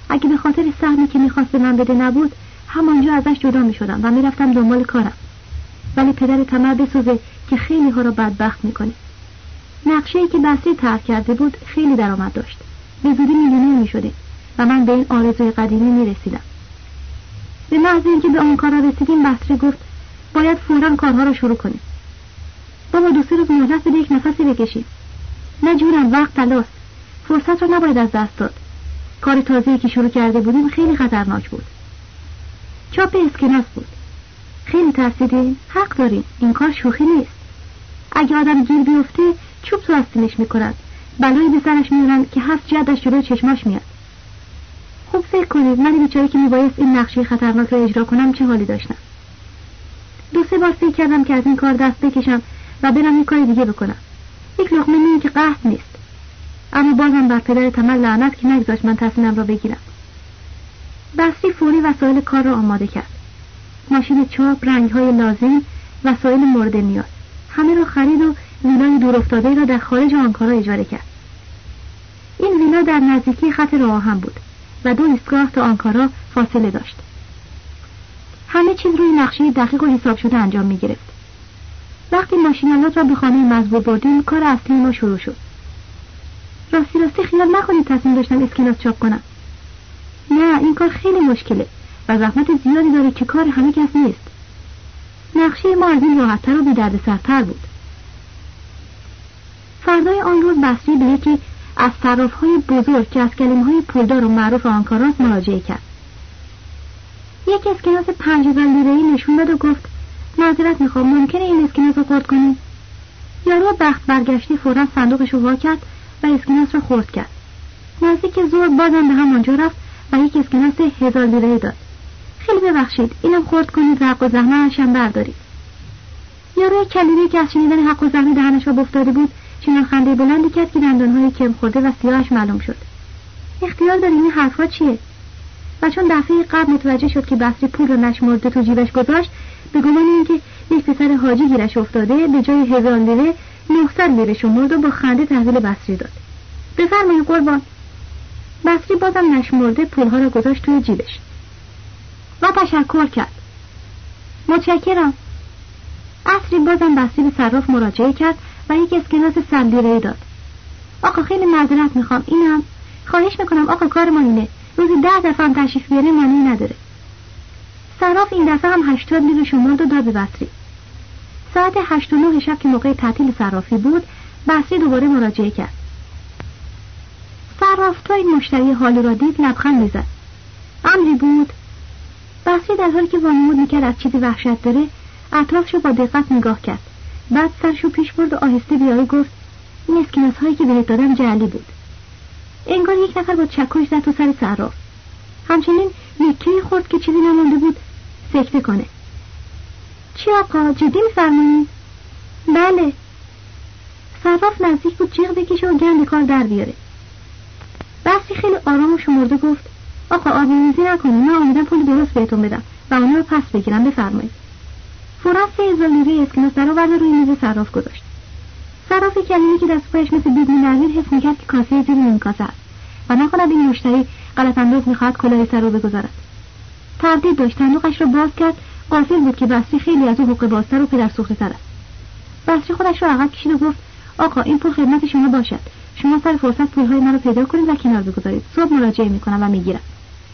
اگه به خاطر سهمی که می‌خواست به من بده نبود همانجا ازش جدا می‌شدم و می‌رفتم دنبال کارم. ولی پدر تمر بسوزه که خیلی ها را بدبخت می‌کنه. نقشه ای که بسری ترک کرده بود خیلی درآمد داشت. به زودی میلیونر می‌شده و من به این آرزوی قدیمی می‌رسیدم. به محض اینکه به آن کارا رسیدیم بسری گفت باید فورا کارها را شروع کنیم. بابا دو سه روز مهلت بده یک نفسی بکشیم. نه جورم وقت تلاست فرصت رو نباید از دست داد. کار تازه که شروع کرده بودیم خیلی خطرناک بود. چاپ اسکناس بود. خیلی ترسیدیم حق داریم این کار شوخی نیست. اگه آدم گیر بیفته چوب تو استینش می‌کنن بلایی به سرش میارن که هفت جدش جلو چشماش میاد. خوب فکر کنید. من بیچاره که میبایست این نقشه خطرناک رو اجرا کنم چه حالی داشتم؟ دو سه بار فکر کردم که از این کار دست بکشم و برم یک کار دیگه بکنم. یک لقمه نیم که قهد نیست. اما بازم بر پدر تمر لعنت که نگذاشت من تصمیمم را بگیرم. بسری فوری وسایل کار را آماده کرد. ماشین چاپ های لازم وسایل مورد نیاز. همه را خرید و ویلای دور افتاده را در خارج آنکارا اجاره کرد. این ویلا در نزدیکی خط راه هم بود و دو ایستگاه تا آنکارا فاصله داشت. همه چیز روی نقشه دقیق و حساب شده انجام می گرفت وقتی ماشینالات را به خانه مزبور بردیم کار اصلی ما شروع شد. راستی راستی خیال نکنید تصمیم داشتم اسکناس چاپ کنم. نه این کار خیلی مشکله و زحمت زیادی داره که کار همه کس نیست. نقشه ما از این راحتتر و به سرتر بود. فردای آن روز بسری به یکی از های بزرگ که از کلمه های پولدار و معروف آنکاراست مراجعه کرد. یک اسکناس پنج هزار لیرهای نشون داد و گفت معذرت می‌خوام. ممکنه این اسکناس رو خورد کنیم یارو بخت برگشتی فورا صندوقش رو وا کرد و اسکناس رو خورد کرد. نزدیک زور بازم به همانجا رفت و یک اسکناس هزار لیره داد. خیلی ببخشید اینم خورد کنید حق و زحمتش هم بردارید. یارو کلیمه که از شنیدن حق و زحمت دهنش را افتاده بود چنان خنده بلندی کرد که دندانهای کم خورده و سیاهش معلوم شد. اختیار داری این حرفها چیه؟ و چون دفعه قبل متوجه شد که بصری پول رو نشمرده تو جیبش گذاشت به گمان اینکه یک پسر حاجی گیرش افتاده به جای هزار لیره نهصد لیره شمرد و با خنده تحویل بصری داد. بفرمایید قربان. بصری بازم نشمرده پولها را گذاشت توی جیبش. و تشکر کرد. متشکرم. اصری بازم بصری به صراف مراجعه کرد و یک اسکناس صد داد. آقا خیلی معذرت می‌خوام. اینم خواهش می‌کنم آقا کار ما اینه. روزی ده دفعه تشریف بیاره معنی نداره. صراف این دفعه هم هشتاد لیره شمرد و داد به بصری. ساعت هشت و نه شب که موقع تعطیل صرافی بود بصری دوباره مراجعه کرد. صراف تا این مشتری حال را دید لبخند می‌زد. امری بود. بصری در حالی که وانمود می‌کرد از چیزی وحشت داره اطرافشو با دقت نگاه کرد. بعد سرشو پیش برد و آهسته بیایی گفت این اسکناس هایی که بهت دادم جعلی بود. انگار یک نفر با چکش زد تو سر صراف. همچنین یکی خورد که چیزی نمانده بود. سکته کنه. چی آقا؟ جدی میفرمایید بله. صراف نزدیک بود جیغ بکشه و گند کار در بیاره. بسی خیلی آرام و شمرده گفت آقا آبیمیزی نکنی من آمدم پول درست بهتون بدم و اونا رو پس بگیرم بفرمایید. فورا سه هزار لیره اسکناس در آورد روی میز صراف گذاشت. صراف کلیمی که دست پایش مثل بیگ نظیر حس می‌کرد که کاسه زیر نیم کاسه است. و نکند این مشتری غلط انداز می‌خواهد کلاه سر رو بگذارد. تردید داشت صندوقش را باز کرد. غافل بود که بسری خیلی از او حقه بازتر و پدر سوخته تر است. بسری خودش را عقب کشید و گفت آقا این پول خدمت شما باشد. شما سر فرصت پولهای مرا پیدا کنید و کنار بگذارید. صبح مراجعه می‌کنم و می‌گیرم.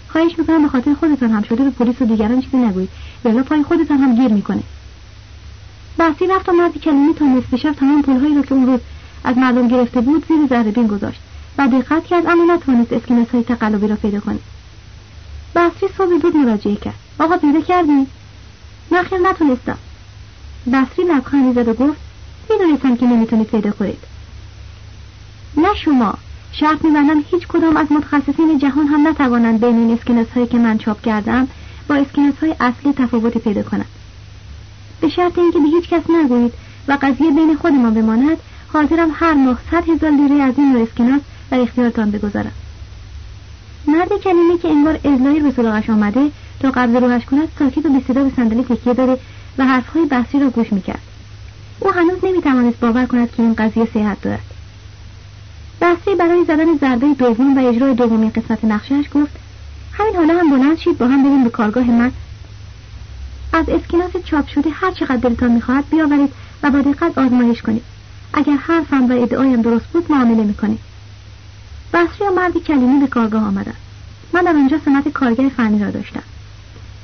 خواهش می‌کنم به خاطر خودتان هم شده به پلیس و دیگران چیزی نگویید. ولی پای خودتان هم گیر می‌کنه بحثی رفت و مردی کلیمی تا نصف شب تمام پولهایی را که اون روز از مردم گرفته بود زیر ذره گذاشت. و دقت کرد اما نتوانست اسکناس های تقلبی را پیدا کنید بصری صبح بود مراجعه کرد. آقا پیدا کردی؟ نخیر نتونستم. بصری لبخندی زد و گفت می‌دونستم که نمی‌تونید پیدا کنید. نه شما. شرط میبندم هیچ کدام از متخصصین جهان هم نتوانند بین این اسکناس هایی که من چاپ کردم با اسکناس های اصلی تفاوتی پیدا کنند. به شرط اینکه به هیچ کس نگویید و قضیه بین خودمان بماند حاضرم هر ماه صد هزار لیره از این نوع اسکناس در اختیارتان بگذارم. مرد کلیمه که انگار ازلایی به سراغش آمده تا قبل روحش کند ساکت و بیصدا به صندلی تکیه داده و حرفهای بحثی را گوش می‌کرد. او هنوز نمی‌توانست باور کند که این قضیه صحت دارد. بحثی برای زدن ضربه دوم و اجرای دومین قسمت نقشهاش گفت همین حالا هم بلند شید با هم بریم به کارگاه من. از اسکناس چاپ شده هر چقدر دلتان می‌خواهد بیاورید و با دقت آزمایش کنید. اگر حرفم و ادعایم درست بود معامله می‌کنید. بصری و مردی کلیمی به کارگاه آمدند من در آنجا سمت کارگر فنی را داشتم.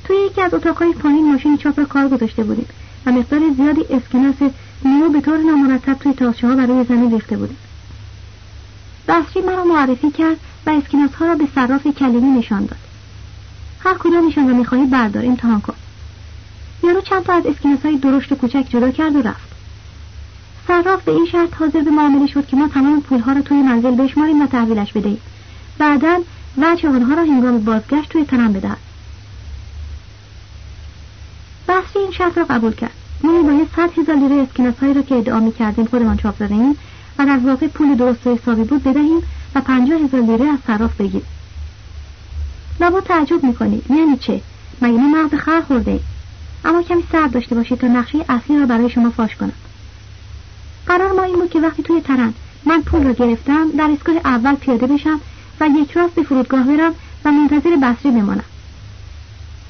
توی یکی از اتاقهای پایین ماشین چاپ را کار گذاشته بودیم و مقدار زیادی اسکناس نیو به طور نامرتب توی تاسچه ها برای زمین ریخته بودیم. بصری مرا معرفی کرد و اسکناس ها را به صراف کلیمی نشان داد. هر کدامشان را می‌خواهی بردار امتحان کن. یارو چند تا از اسکناس درشت و کوچک جدا کرد و رفت. صراف به این شرط حاضر به معامله شد که ما تمام پولها را توی منزل بشماریم و تحویلش بدهیم. بعدا وجه آنها را هنگام بازگشت توی تنم بدهد. بحثی این شرط را قبول کرد. ما میباید صد هزار لیره اسکناس هایی را که ادعا می‌کردیم خودمان چاپ زده ایم و در واقع پول درست و حسابی بود بدهیم و پنجاه هزار لیره از صراف بگیریم. لابا تعجب می‌کنید. یعنی چه؟ مگه ما مغز خر خورده اما کمی صبر داشته باشید تا نقشه اصلی را برای شما فاش کنم. قرار ما این بود که وقتی توی ترن من پول را گرفتم در ایستگاه اول پیاده بشم و یک راست به فرودگاه برم و منتظر بصری بمانم.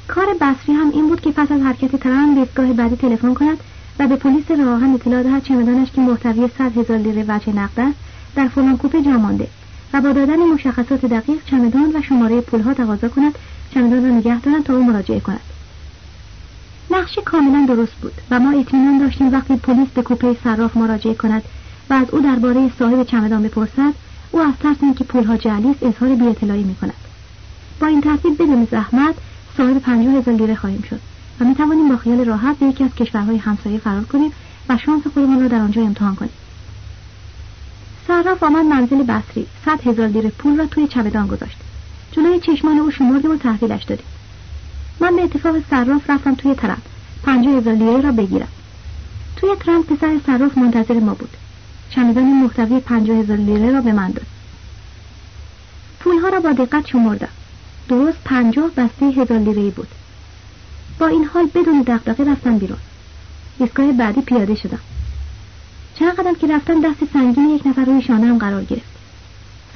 کار بصری هم این بود که پس از حرکت ترن به ایستگاه بعدی تلفن کند و به پلیس راهن اطلاع دهد چمدانش که محتوی صد هزار لیره وجه نقد است در فلان کوپه جا مانده و با دادن مشخصات دقیق چمدان و شماره پولها تقاضا کند چمدان را نگه دارند تا او مراجعه کند. نقشه کاملا درست بود و ما اطمینان داشتیم وقتی پلیس به کوپه صراف مراجعه کند و از او درباره صاحب چمدان بپرسد او از ترس اینکه پولها جعلی است اظهار بیاطلاعی می‌کند. با این ترتیب بدون زحمت صاحب پنجاه هزار لیره خواهیم شد و می توانیم با خیال راحت به یکی از کشورهای همسایه فرار کنیم و شانس خودمان را در آنجا امتحان کنیم. صراف آمد منزل بصری صد هزار لیره پول را توی چمدان گذاشت. جلوی چشمان او شمردیم و تحویلش دادیم. من به اتفاق صراف رفتم توی ترم. پنجاه هزار لیره را بگیرم. توی ترم پسر صراف منتظر ما بود. چمدان محتوی پنجاه هزار لیره را به من داد. پولها را با دقت شمردم. درست پنجاه بسته هزار لیره بود. با این حال بدون دقدقه رفتم بیرون. ایستگاه بعدی پیاده شدم. چند قدم که رفتم دست سنگین یک نفر روی شانهام قرار گرفت.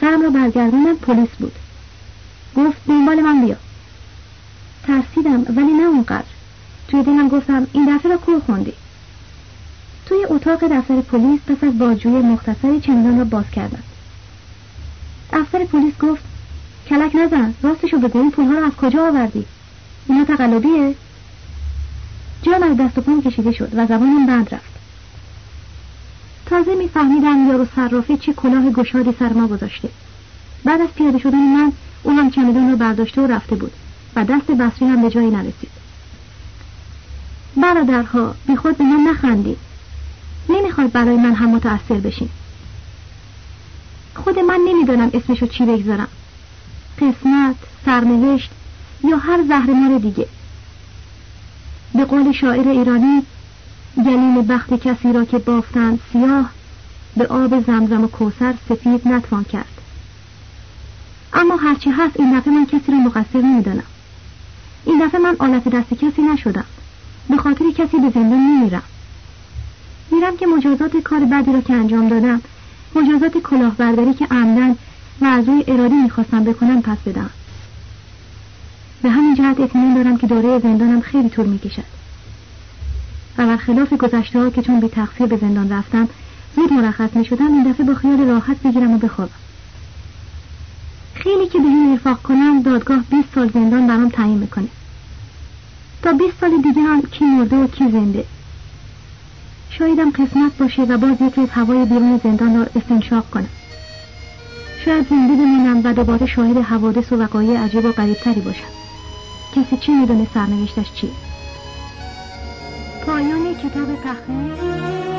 سرم را برگردوندم پلیس بود. گفت دنبال من بیا. ترسیدم ولی نه اونقدر. توی دلم گفتم این دفعه را کور خوندی توی اتاق دفتر پلیس پس از باجوی مختصری چمدان را باز کردم. افسر پلیس گفت کلک نزن راستشو بگو این پولها رو از کجا آوردی؟ اینا تقلبیه. جام از دست و پام کشیده شد و زبانم بند رفت. تازه میفهمیدم یارو صرافه چه کلاه گشادی سر ما گذاشته. بعد از پیاده شدن من او هم چمدان رو برداشته و رفته بود. و دست بصری هم به جایی نرسید. برادرها بی خود به من نخندید. نمی‌خواد برای من هم متأثر بشین. خود من نمی‌دانم اسمشو چی بگذارم. قسمت سرنوشت یا هر زهرمار دیگه. به قول شاعر ایرانی گلیم بخت کسی را که بافتند سیاه به آب زمزم و کوسر سفید نتوان کرد. اما هرچی هست این دفعه من کسی را مقصر نمی‌دانم. این دفعه من آلت دست کسی نشدم. به خاطر کسی به زندان نمیرم. میرم که مجازات کار بدی را که انجام دادم مجازات کلاهبرداری که عمدن و از روی ارادی می‌خواستم بکنم پس بدم. به همین جهت اطمینان دارم که دوره زندانم خیلی طول می‌کشد. و برخلاف گذشته ها که چون بی تقصیر به زندان رفتم زود مرخص می شدم این دفعه با خیال راحت بگیرم و بخوابم. خیلی که به این ارفاق کنم دادگاه 20 سال زندان برام تعیین می‌کنه. تا 20 سال دیگه هم کی مرده و کی زنده. شایدم قسمت باشه و باز یک روز هوای بیرون زندان را استنشاق کنم. شاید زنده بمونم و دوباره شاهد حوادث و وقایع عجیب و غریبتری باشم. کسی چی می‌دونه سرنوشتش چیه؟ پایان کتاب تخمین.